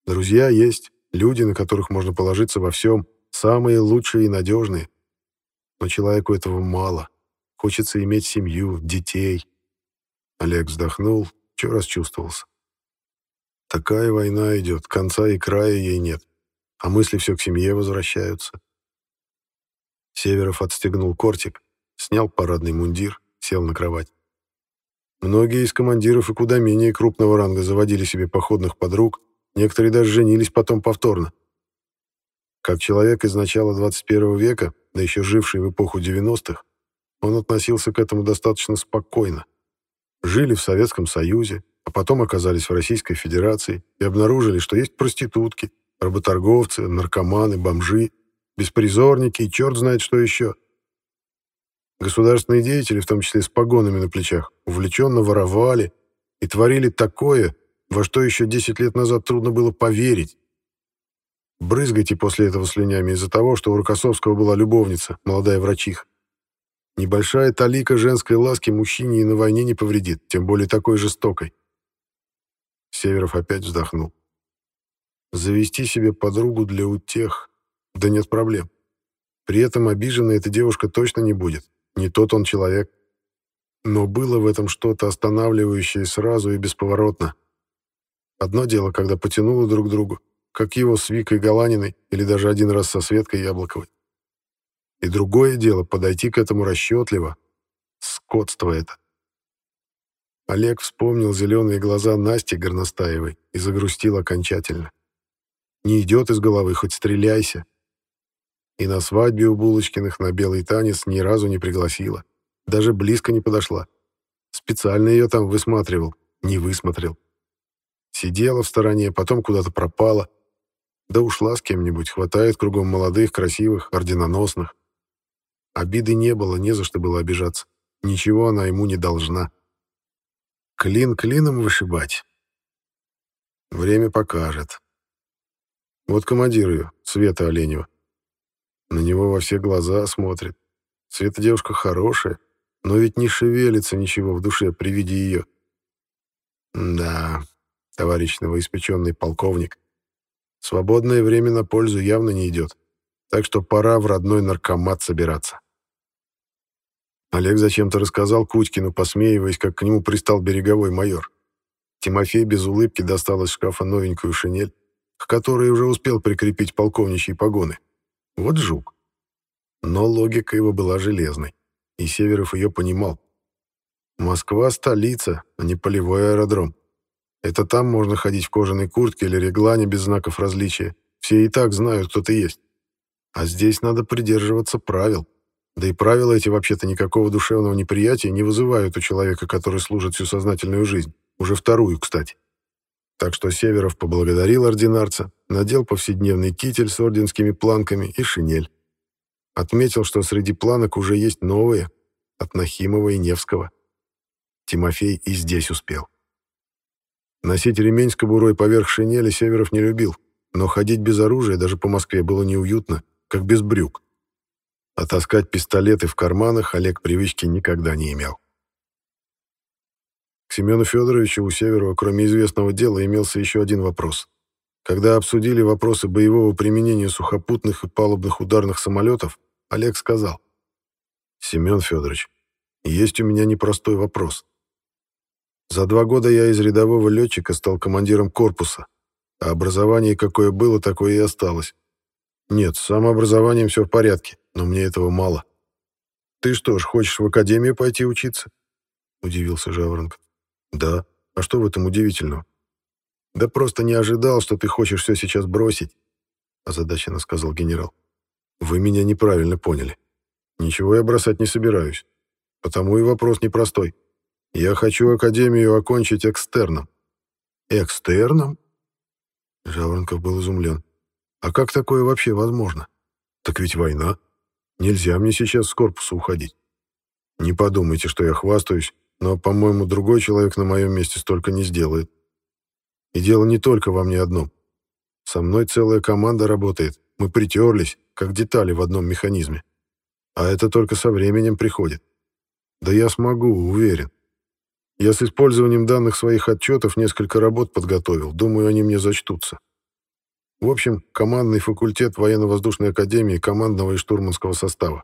Друзья есть, люди, на которых можно положиться во всем, самые лучшие и надежные. Но человеку этого мало. Хочется иметь семью, детей. Олег вздохнул, чё расчувствовался. Такая война идет, конца и края ей нет, а мысли все к семье возвращаются. Северов отстегнул кортик, снял парадный мундир, сел на кровать. Многие из командиров и куда менее крупного ранга заводили себе походных подруг, некоторые даже женились потом повторно. Как человек из начала 21 века, да еще живший в эпоху 90-х, он относился к этому достаточно спокойно. Жили в Советском Союзе, а потом оказались в Российской Федерации и обнаружили, что есть проститутки, работорговцы, наркоманы, бомжи, беспризорники и черт знает что еще. Государственные деятели, в том числе с погонами на плечах, увлеченно воровали и творили такое, во что еще 10 лет назад трудно было поверить. Брызгайте после этого слюнями из-за того, что у Рокоссовского была любовница, молодая врачиха. Небольшая талика женской ласки мужчине и на войне не повредит, тем более такой жестокой. Северов опять вздохнул. Завести себе подругу для утех, да нет проблем. При этом обиженной эта девушка точно не будет, не тот он человек. Но было в этом что-то останавливающее сразу и бесповоротно. Одно дело, когда потянуло друг к другу, как его с Викой Галаниной или даже один раз со Светкой Яблоковой. И другое дело подойти к этому расчетливо. Скотство это. Олег вспомнил зеленые глаза Насти Горностаевой и загрустил окончательно. Не идет из головы, хоть стреляйся. И на свадьбе у Булочкиных на белый танец ни разу не пригласила. Даже близко не подошла. Специально ее там высматривал, не высмотрел. Сидела в стороне, потом куда-то пропала. Да ушла с кем-нибудь, хватает кругом молодых, красивых, орденоносных. Обиды не было, не за что было обижаться. Ничего она ему не должна. Клин клином вышибать. Время покажет. Вот командир ее, Света Оленева. На него во все глаза смотрит. Света девушка хорошая, но ведь не шевелится ничего в душе при виде ее. Да, товарищ новоиспеченный полковник, свободное время на пользу явно не идет, так что пора в родной наркомат собираться. Олег зачем-то рассказал Кутькину, посмеиваясь, как к нему пристал береговой майор. Тимофей без улыбки достал из шкафа новенькую шинель, к которой уже успел прикрепить полковничьи погоны. Вот жук. Но логика его была железной, и Северов ее понимал. Москва — столица, а не полевой аэродром. Это там можно ходить в кожаной куртке или реглане без знаков различия. Все и так знают, кто ты есть. А здесь надо придерживаться правил. Да и правила эти вообще-то никакого душевного неприятия не вызывают у человека, который служит всю сознательную жизнь. Уже вторую, кстати. Так что Северов поблагодарил ординарца, надел повседневный китель с орденскими планками и шинель. Отметил, что среди планок уже есть новые, от Нахимова и Невского. Тимофей и здесь успел. Носить ремень с кобурой поверх шинели Северов не любил, но ходить без оружия даже по Москве было неуютно, как без брюк. А таскать пистолеты в карманах Олег привычки никогда не имел. Семену Федоровичу у Северова, кроме известного дела, имелся еще один вопрос. Когда обсудили вопросы боевого применения сухопутных и палубных ударных самолетов, Олег сказал, «Семен Федорович, есть у меня непростой вопрос. За два года я из рядового летчика стал командиром корпуса, а образование какое было, такое и осталось. Нет, с самообразованием все в порядке, но мне этого мало. Ты что ж, хочешь в академию пойти учиться? Удивился Жаворонков. Да. А что в этом удивительного? Да просто не ожидал, что ты хочешь все сейчас бросить, озадаченно сказал генерал. Вы меня неправильно поняли. Ничего я бросать не собираюсь. Потому и вопрос непростой. Я хочу академию окончить экстерном. Экстерном? Жаворонков был изумлен. А как такое вообще возможно? Так ведь война. Нельзя мне сейчас с корпуса уходить. Не подумайте, что я хвастаюсь, но, по-моему, другой человек на моем месте столько не сделает. И дело не только во мне одном. Со мной целая команда работает. Мы притерлись, как детали в одном механизме. А это только со временем приходит. Да я смогу, уверен. Я с использованием данных своих отчетов несколько работ подготовил. Думаю, они мне зачтутся. В общем, командный факультет военно-воздушной академии командного и штурманского состава.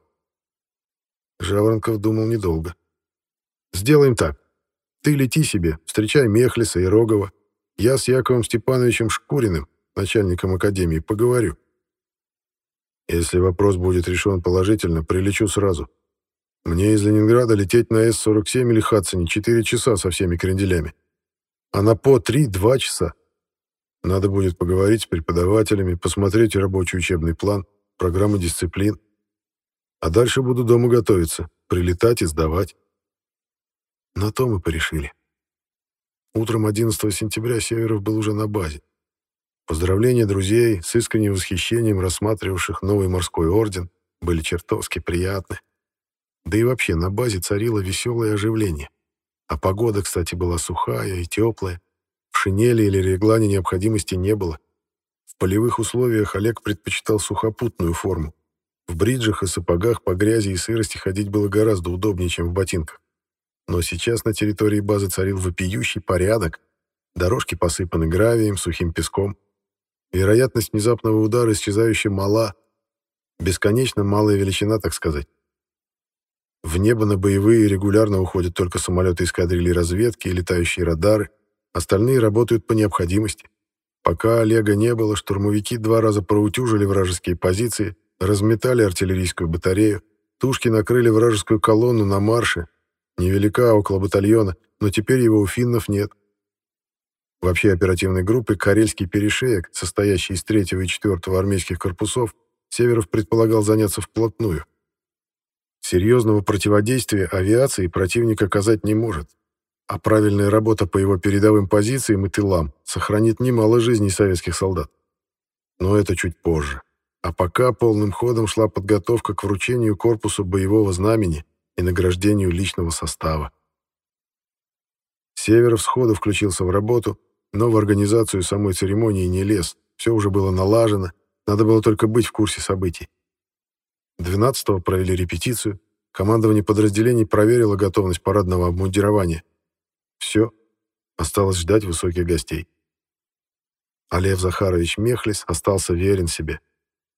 Жаворонков думал недолго. «Сделаем так. Ты лети себе, встречай Мехлиса и Рогова. Я с Яковом Степановичем Шкуриным, начальником академии, поговорю. Если вопрос будет решен положительно, прилечу сразу. Мне из Ленинграда лететь на С-47 или Хадсоне 4 часа со всеми кренделями. А на по 3-2 часа. Надо будет поговорить с преподавателями, посмотреть рабочий учебный план, программы дисциплин. А дальше буду дома готовиться, прилетать и сдавать. На то мы порешили. Утром 11 сентября Северов был уже на базе. Поздравления друзей с искренним восхищением рассматривавших новый морской орден были чертовски приятны. Да и вообще на базе царило веселое оживление. А погода, кстати, была сухая и теплая. В шинели или реглане необходимости не было. В полевых условиях Олег предпочитал сухопутную форму. В бриджах и сапогах по грязи и сырости ходить было гораздо удобнее, чем в ботинках. Но сейчас на территории базы царил вопиющий порядок. Дорожки посыпаны гравием, сухим песком. Вероятность внезапного удара исчезающе мала. Бесконечно малая величина, так сказать. В небо на боевые регулярно уходят только самолеты эскадрильи разведки и летающие радары, остальные работают по необходимости. Пока Олега не было, штурмовики два раза проутюжили вражеские позиции, разметали артиллерийскую батарею, тушки накрыли вражескую колонну на марше, невелика около батальона, но теперь его у финнов нет. Вообще оперативной группы «Карельский перешеек», состоящей из 3 и 4 армейских корпусов, Северов предполагал заняться вплотную. Серьезного противодействия авиации противник оказать не может, а правильная работа по его передовым позициям и тылам сохранит немало жизней советских солдат. Но это чуть позже. А пока полным ходом шла подготовка к вручению корпусу боевого знамени и награждению личного состава. Северов сходу включился в работу, но в организацию самой церемонии не лез, все уже было налажено, надо было только быть в курсе событий. 12-го провели репетицию, командование подразделений проверило готовность парадного обмундирования. Все, осталось ждать высоких гостей. А Лев Захарович Мехлис остался верен себе.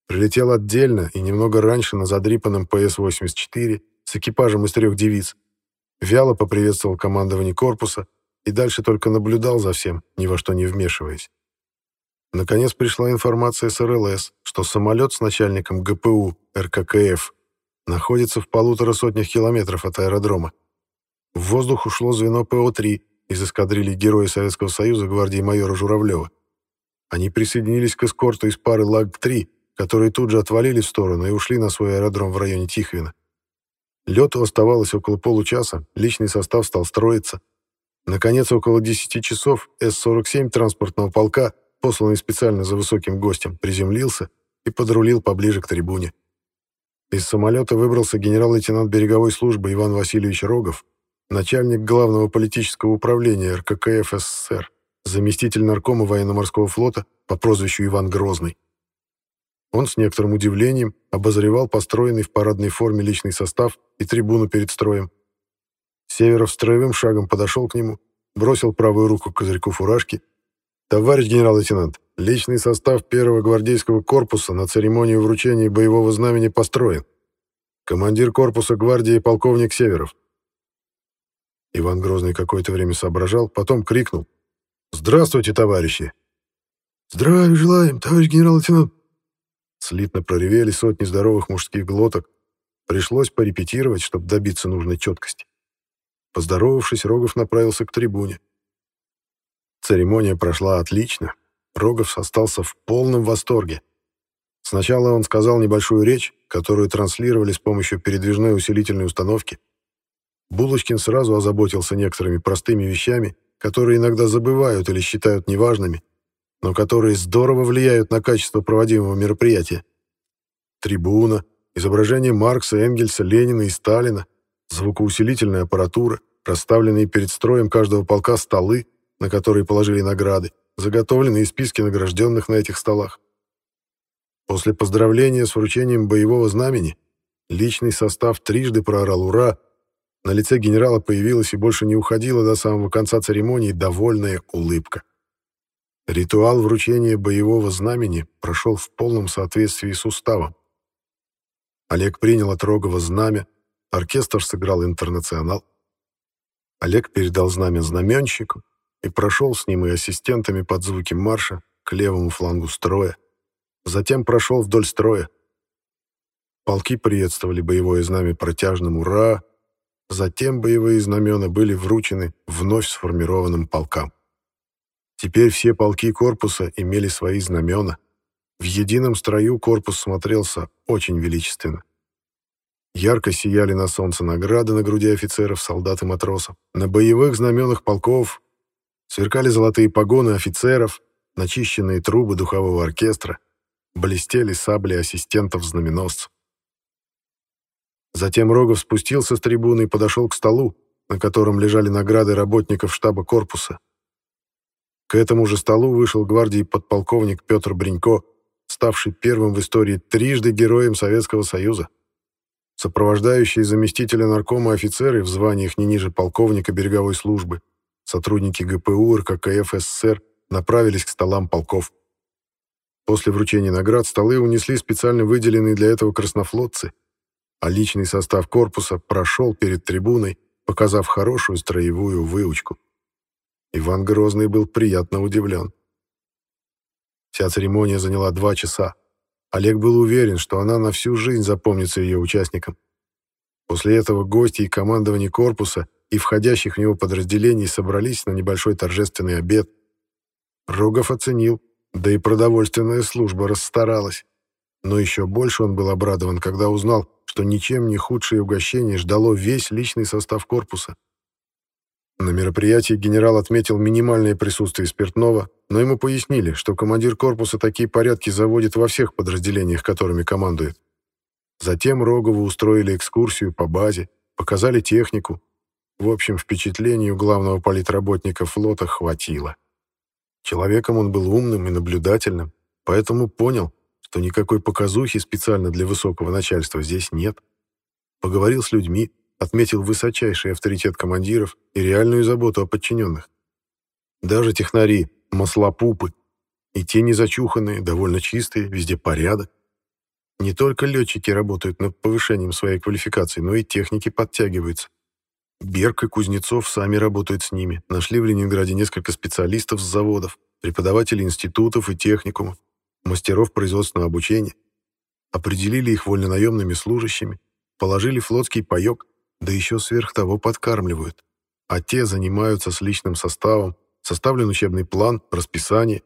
Прилетел отдельно и немного раньше на задрипанном ПС-84 с экипажем из трех девиц. Вяло поприветствовал командование корпуса и дальше только наблюдал за всем, ни во что не вмешиваясь. Наконец пришла информация с РЛС, что самолет с начальником ГПУ РККФ находится в полутора сотнях километров от аэродрома. В воздух ушло звено ПО-3 из эскадрильи Героя Советского Союза гвардии майора Журавлева. Они присоединились к эскорту из пары ЛАГ-3, которые тут же отвалили в сторону и ушли на свой аэродром в районе Тихвина. Лету оставалось около получаса, личный состав стал строиться. Наконец, около 10 часов С-47 транспортного полка посланный специально за высоким гостем, приземлился и подрулил поближе к трибуне. Из самолета выбрался генерал-лейтенант береговой службы Иван Васильевич Рогов, начальник главного политического управления РККФ СССР, заместитель наркома военно-морского флота по прозвищу Иван Грозный. Он с некоторым удивлением обозревал построенный в парадной форме личный состав и трибуну перед строем. Северов строевым шагом подошел к нему, бросил правую руку к козырьку фуражки «Товарищ генерал-лейтенант, личный состав первого гвардейского корпуса на церемонию вручения боевого знамени построен. Командир корпуса гвардии полковник Северов». Иван Грозный какое-то время соображал, потом крикнул. «Здравствуйте, товарищи!» «Здравия желаем, товарищ генерал-лейтенант!» Слитно проревели сотни здоровых мужских глоток. Пришлось порепетировать, чтобы добиться нужной четкости. Поздоровавшись, Рогов направился к трибуне. Церемония прошла отлично. Рогов остался в полном восторге. Сначала он сказал небольшую речь, которую транслировали с помощью передвижной усилительной установки. Булочкин сразу озаботился некоторыми простыми вещами, которые иногда забывают или считают неважными, но которые здорово влияют на качество проводимого мероприятия. Трибуна, изображение Маркса, Энгельса, Ленина и Сталина, звукоусилительная аппаратура, расставленные перед строем каждого полка столы, на которые положили награды, заготовленные списки награжденных на этих столах. После поздравления с вручением боевого знамени личный состав трижды проорал «Ура!», На лице генерала появилась и больше не уходила до самого конца церемонии довольная улыбка. Ритуал вручения боевого знамени прошел в полном соответствии с уставом. Олег принял от Рогова знамя, оркестр сыграл интернационал. Олег передал знамя знаменщику и прошел с ним и ассистентами под звуки марша к левому флангу строя. Затем прошел вдоль строя. Полки приветствовали боевое знамя протяжным «Ура!», затем боевые знамена были вручены вновь сформированным полкам. Теперь все полки корпуса имели свои знамена. В едином строю корпус смотрелся очень величественно. Ярко сияли на солнце награды на груди офицеров, солдат и матросов. На боевых знаменах полков сверкали золотые погоны офицеров, начищенные трубы духового оркестра, блестели сабли ассистентов-знаменосцев. Затем Рогов спустился с трибуны и подошел к столу, на котором лежали награды работников штаба корпуса, к этому же столу вышел гвардии подполковник Петр Бринько, ставший первым в истории трижды героем Советского Союза. Сопровождающие заместителя наркома офицеры в званиях не ниже полковника береговой службы, сотрудники ГПУ РККФ СССР направились к столам полков. После вручения наград столы унесли специально выделенные для этого краснофлотцы, а личный состав корпуса прошел перед трибуной, показав хорошую строевую выучку. Иван Грозный был приятно удивлен. Вся церемония заняла два часа. Олег был уверен, что она на всю жизнь запомнится ее участникам. После этого гости и командование корпуса и входящих в него подразделений собрались на небольшой торжественный обед. Рогов оценил, да и продовольственная служба расстаралась. Но еще больше он был обрадован, когда узнал, что ничем не худшее угощение ждало весь личный состав корпуса. На мероприятии генерал отметил минимальное присутствие спиртного, но ему пояснили, что командир корпуса такие порядки заводит во всех подразделениях, которыми командует. Затем Рогову устроили экскурсию по базе, показали технику. В общем, впечатлений у главного политработника флота хватило. Человеком он был умным и наблюдательным, поэтому понял, что никакой показухи специально для высокого начальства здесь нет. Поговорил с людьми, отметил высочайший авторитет командиров и реальную заботу о подчиненных. Даже технари, маслопупы, и те не зачуханные, довольно чистые, везде порядок. Не только летчики работают над повышением своей квалификации, но и техники подтягиваются. Берг и Кузнецов сами работают с ними, нашли в Ленинграде несколько специалистов с заводов, преподавателей институтов и техникумов, мастеров производственного обучения. Определили их вольнонаемными служащими, положили флотский паёк, да еще сверх того подкармливают. А те занимаются с личным составом, составлен учебный план, расписание.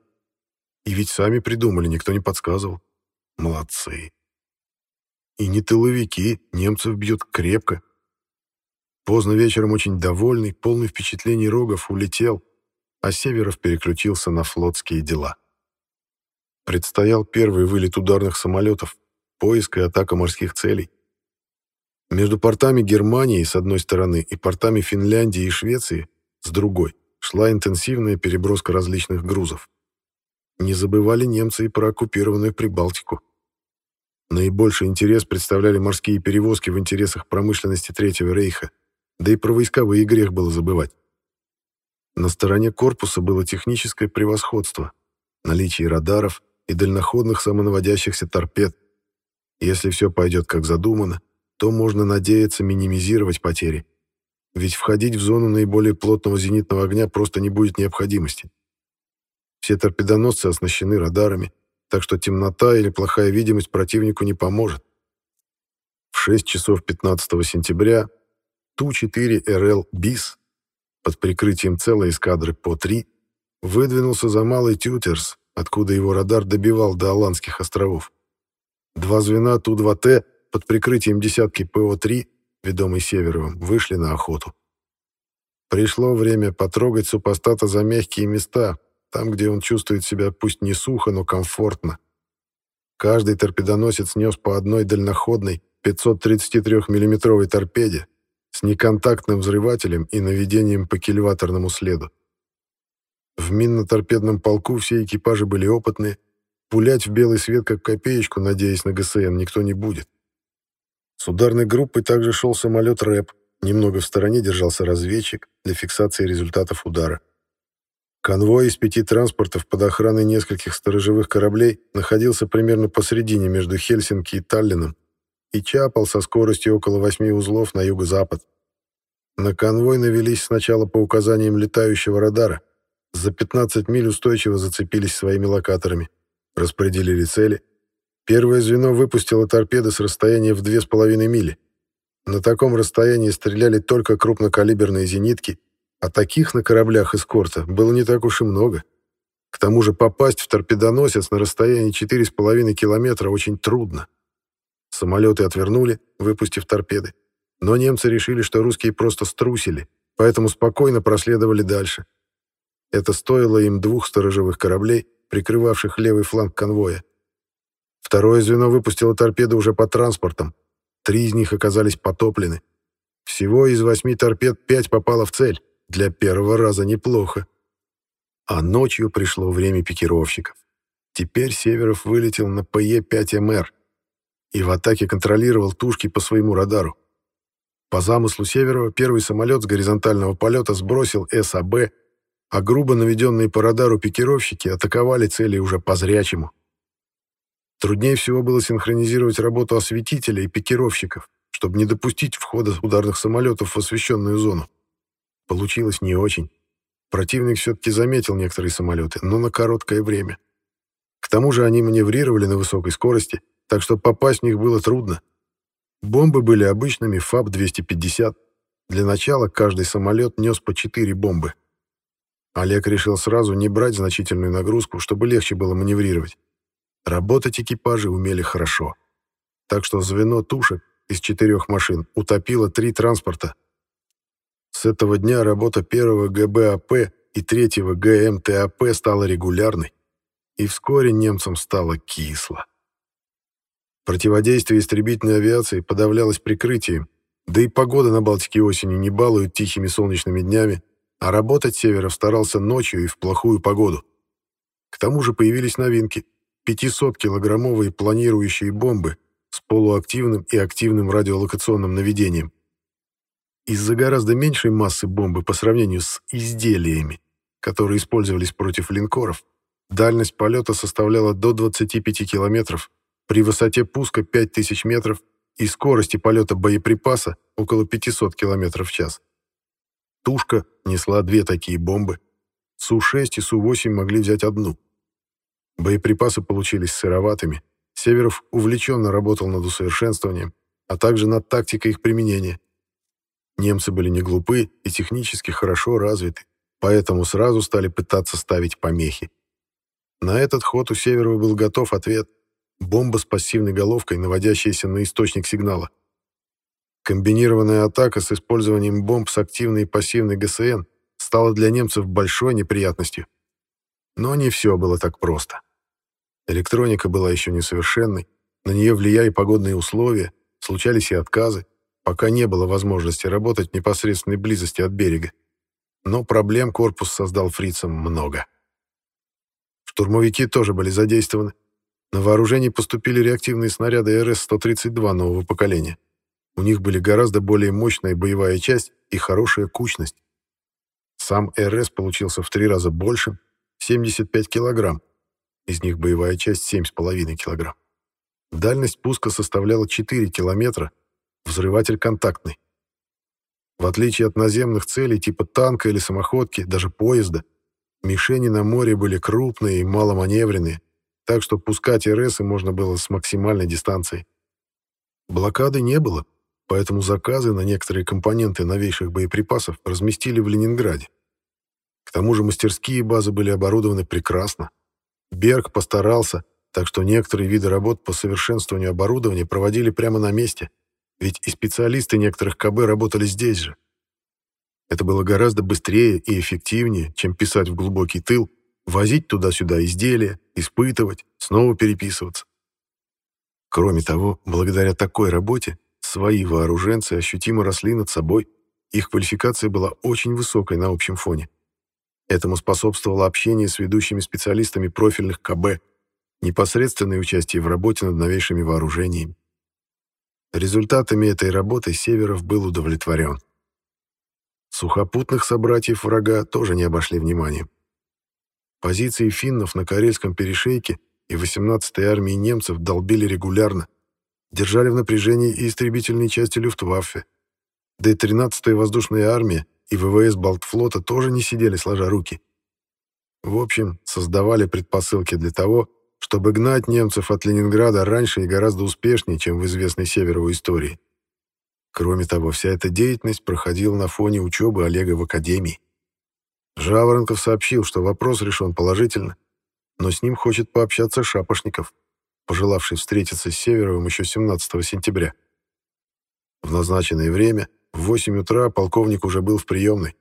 И ведь сами придумали, никто не подсказывал. Молодцы. И не тыловики, немцев бьют крепко. Поздно вечером очень довольный, полный впечатлений Рогов улетел, а Северов переключился на флотские дела. Предстоял первый вылет ударных самолетов, поиск и атака морских целей. Между портами Германии с одной стороны и портами Финляндии и Швеции с другой шла интенсивная переброска различных грузов. Не забывали немцы и про оккупированную Прибалтику. Наибольший интерес представляли морские перевозки в интересах промышленности Третьего рейха, да и про войсковые грех было забывать. На стороне корпуса было техническое превосходство, наличие радаров и дальноходных самонаводящихся торпед. Если все пойдет как задумано, то можно надеяться минимизировать потери. Ведь входить в зону наиболее плотного зенитного огня просто не будет необходимости. Все торпедоносцы оснащены радарами, так что темнота или плохая видимость противнику не поможет. В 6 часов 15 сентября Ту-4 РЛ «БИС» под прикрытием целой эскадры по-3 выдвинулся за Малый Тютерс, откуда его радар добивал до Аландских островов. Два звена Ту-2Т под прикрытием десятки ПО-3, ведомой Северовым, вышли на охоту. Пришло время потрогать супостата за мягкие места, там, где он чувствует себя пусть не сухо, но комфортно. Каждый торпедоносец нес по одной дальноходной 533 миллиметровой торпеде с неконтактным взрывателем и наведением по кильваторному следу. В минно-торпедном полку все экипажи были опытные, пулять в белый свет как копеечку, надеясь на ГСН, никто не будет. С ударной группой также шел самолет РЭП, немного в стороне держался разведчик для фиксации результатов удара. Конвой из пяти транспортов под охраной нескольких сторожевых кораблей находился примерно посредине между Хельсинки и Таллином и чапал со скоростью около восьми узлов на юго-запад. На конвой навелись сначала по указаниям летающего радара. За 15 миль устойчиво зацепились своими локаторами. Распределили цели. Первое звено выпустило торпеды с расстояния в 2,5 мили. На таком расстоянии стреляли только крупнокалиберные зенитки, а таких на кораблях эскорта было не так уж и много. К тому же попасть в торпедоносец на расстоянии 4,5 километра очень трудно. Самолеты отвернули, выпустив торпеды. Но немцы решили, что русские просто струсили, поэтому спокойно проследовали дальше. Это стоило им двух сторожевых кораблей, прикрывавших левый фланг конвоя. Второе звено выпустило торпеды уже по транспортам. Три из них оказались потоплены. Всего из восьми торпед пять попало в цель. Для первого раза неплохо. А ночью пришло время пикировщиков. Теперь Северов вылетел на ПЕ-5МР и в атаке контролировал тушки по своему радару. По замыслу Северова первый самолет с горизонтального полета сбросил САБ, а грубо наведенные по радару пикировщики атаковали цели уже по-зрячему. Труднее всего было синхронизировать работу осветителя и пикировщиков, чтобы не допустить входа ударных самолетов в освещенную зону. Получилось не очень. Противник все-таки заметил некоторые самолеты, но на короткое время. К тому же они маневрировали на высокой скорости, так что попасть в них было трудно. Бомбы были обычными ФАБ-250. Для начала каждый самолет нес по 4 бомбы. Олег решил сразу не брать значительную нагрузку, чтобы легче было маневрировать. Работать экипажи умели хорошо. Так что звено тушек из четырех машин утопило три транспорта — с этого дня работа первого ГБАП и третьего ГМТАП стала регулярной, и вскоре немцам стало кисло. Противодействие истребительной авиации подавлялось прикрытием, да и погода на Балтике осенью не балует тихими солнечными днями, а работать Северов старался ночью и в плохую погоду. К тому же появились новинки — 500-килограммовые планирующие бомбы с полуактивным и активным радиолокационным наведением. Из-за гораздо меньшей массы бомбы по сравнению с изделиями, которые использовались против линкоров, дальность полета составляла до 25 километров, при высоте пуска 5000 метров и скорости полета боеприпаса около 500 километров в час. Тушка несла две такие бомбы. Су-6 и Су-8 могли взять одну. Боеприпасы получились сыроватыми. Северов увлеченно работал над усовершенствованием, а также над тактикой их применения. Немцы были не глупы и технически хорошо развиты, поэтому сразу стали пытаться ставить помехи. На этот ход у Северова был готов ответ — бомба с пассивной головкой, наводящаяся на источник сигнала. Комбинированная атака с использованием бомб с активной и пассивной ГСН стала для немцев большой неприятностью. Но не все было так просто. Электроника была еще несовершенной, на нее влияли погодные условия, случались и отказы, пока не было возможности работать в непосредственной близости от берега. Но проблем корпус создал фрицам много. Штурмовики тоже были задействованы. На вооружение поступили реактивные снаряды РС-132 нового поколения. У них были гораздо более мощная боевая часть и хорошая кучность. Сам РС получился в три раза больше, 75 килограмм. Из них боевая часть 7,5 килограмм. Дальность пуска составляла 4 километра, Взрыватель контактный. В отличие от наземных целей типа танка или самоходки, даже поезда, мишени на море были крупные и маломаневренные, так что пускать РСы можно было с максимальной дистанцией. Блокады не было, поэтому заказы на некоторые компоненты новейших боеприпасов разместили в Ленинграде. К тому же мастерские базы были оборудованы прекрасно. Берг постарался, так что некоторые виды работ по совершенствованию оборудования проводили прямо на месте – ведь и специалисты некоторых КБ работали здесь же. Это было гораздо быстрее и эффективнее, чем писать в глубокий тыл, возить туда-сюда изделия, испытывать, снова переписываться. Кроме того, благодаря такой работе, свои вооруженцы ощутимо росли над собой, их квалификация была очень высокой на общем фоне. Этому способствовало общение с ведущими специалистами профильных КБ, непосредственное участие в работе над новейшими вооружениями. Результатами этой работы Северов был удовлетворен. Сухопутных собратьев врага тоже не обошли вниманием. Позиции финнов на Карельском перешейке и 18-й армии немцев долбили регулярно, держали в напряжении и истребительные части Люфтваффе. Да и 13-я воздушная армия и ВВС Балтфлота тоже не сидели сложа руки. В общем, создавали предпосылки для того, чтобы гнать немцев от Ленинграда раньше и гораздо успешнее, чем в известной Северовой истории. Кроме того, вся эта деятельность проходила на фоне учебы Олега в академии. Жаворонков сообщил, что вопрос решен положительно, но с ним хочет пообщаться Шапошников, пожелавший встретиться с Северовым еще 17 сентября. В назначенное время, в 8 утра, полковник уже был в приемной.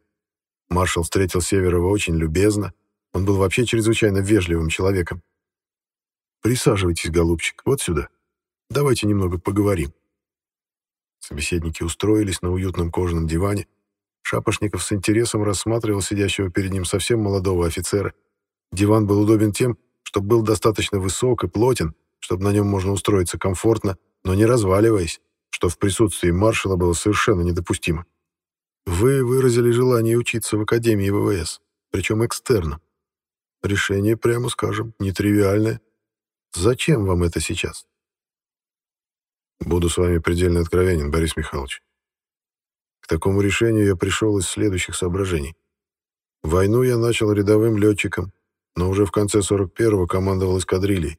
Маршал встретил Северова очень любезно, он был вообще чрезвычайно вежливым человеком. «Присаживайтесь, голубчик, вот сюда. Давайте немного поговорим». Собеседники устроились на уютном кожаном диване. Шапошников с интересом рассматривал сидящего перед ним совсем молодого офицера. Диван был удобен тем, что был достаточно высок и плотен, чтобы на нем можно устроиться комфортно, но не разваливаясь, что в присутствии маршала было совершенно недопустимо. Вы выразили желание учиться в Академии ВВС, причем экстерном. Решение, прямо скажем, нетривиальное. Зачем вам это сейчас? Буду с вами предельно откровенен, Борис Михайлович. К такому решению я пришел из следующих соображений. Войну я начал рядовым летчиком, но уже в конце 41-го командовал эскадрильей.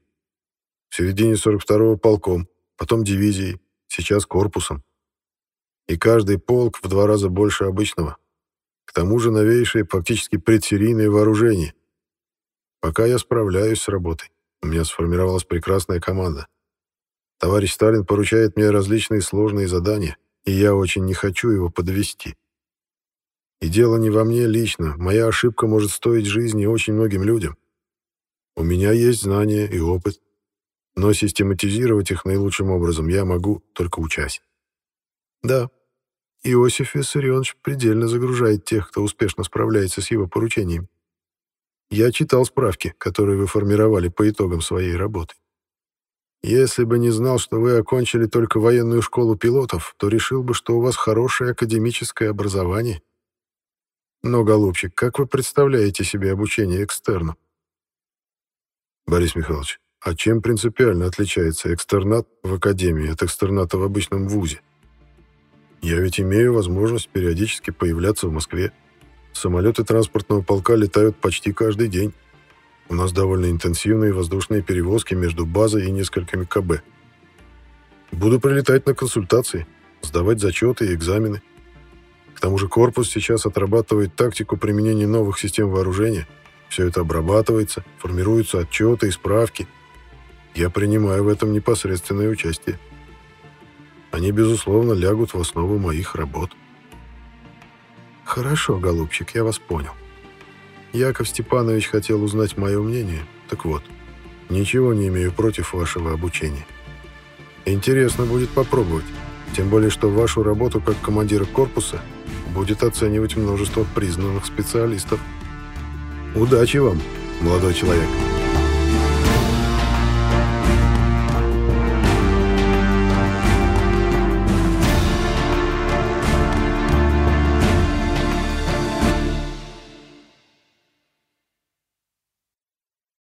В середине 42-го полком, потом дивизией, сейчас корпусом. И каждый полк в два раза больше обычного. К тому же новейшее, фактически предсерийное вооружение. Пока я справляюсь с работой, у меня сформировалась прекрасная команда. Товарищ Сталин поручает мне различные сложные задания, и я очень не хочу его подвести. И дело не во мне лично, моя ошибка может стоить жизни очень многим людям. У меня есть знания и опыт, но систематизировать их наилучшим образом я могу, только учась. Да, Иосиф Виссарионович предельно загружает тех, кто успешно справляется с его поручениями. Я читал справки, которые вы формировали по итогам своей работы. Если бы не знал, что вы окончили только военную школу пилотов, то решил бы, что у вас хорошее академическое образование. Но, голубчик, как вы представляете себе обучение экстерну? Борис Михайлович, а чем принципиально отличается экстернат в академии от экстерната в обычном вузе? Я ведь имею возможность периодически появляться в Москве. Самолеты транспортного полка летают почти каждый день. У нас довольно интенсивные воздушные перевозки между базой и несколькими КБ. Буду прилетать на консультации, сдавать зачеты и экзамены. К тому же корпус сейчас отрабатывает тактику применения новых систем вооружения. Все это обрабатывается, формируются отчеты и справки. Я принимаю в этом непосредственное участие. Они, безусловно, лягут в основу моих работ. Хорошо, голубчик, я вас понял. Яков Степанович хотел узнать мое мнение. Так вот, ничего не имею против вашего обучения. Интересно будет попробовать. Тем более, что вашу работу как командира корпуса будет оценивать множество признанных специалистов. Удачи вам, молодой человек!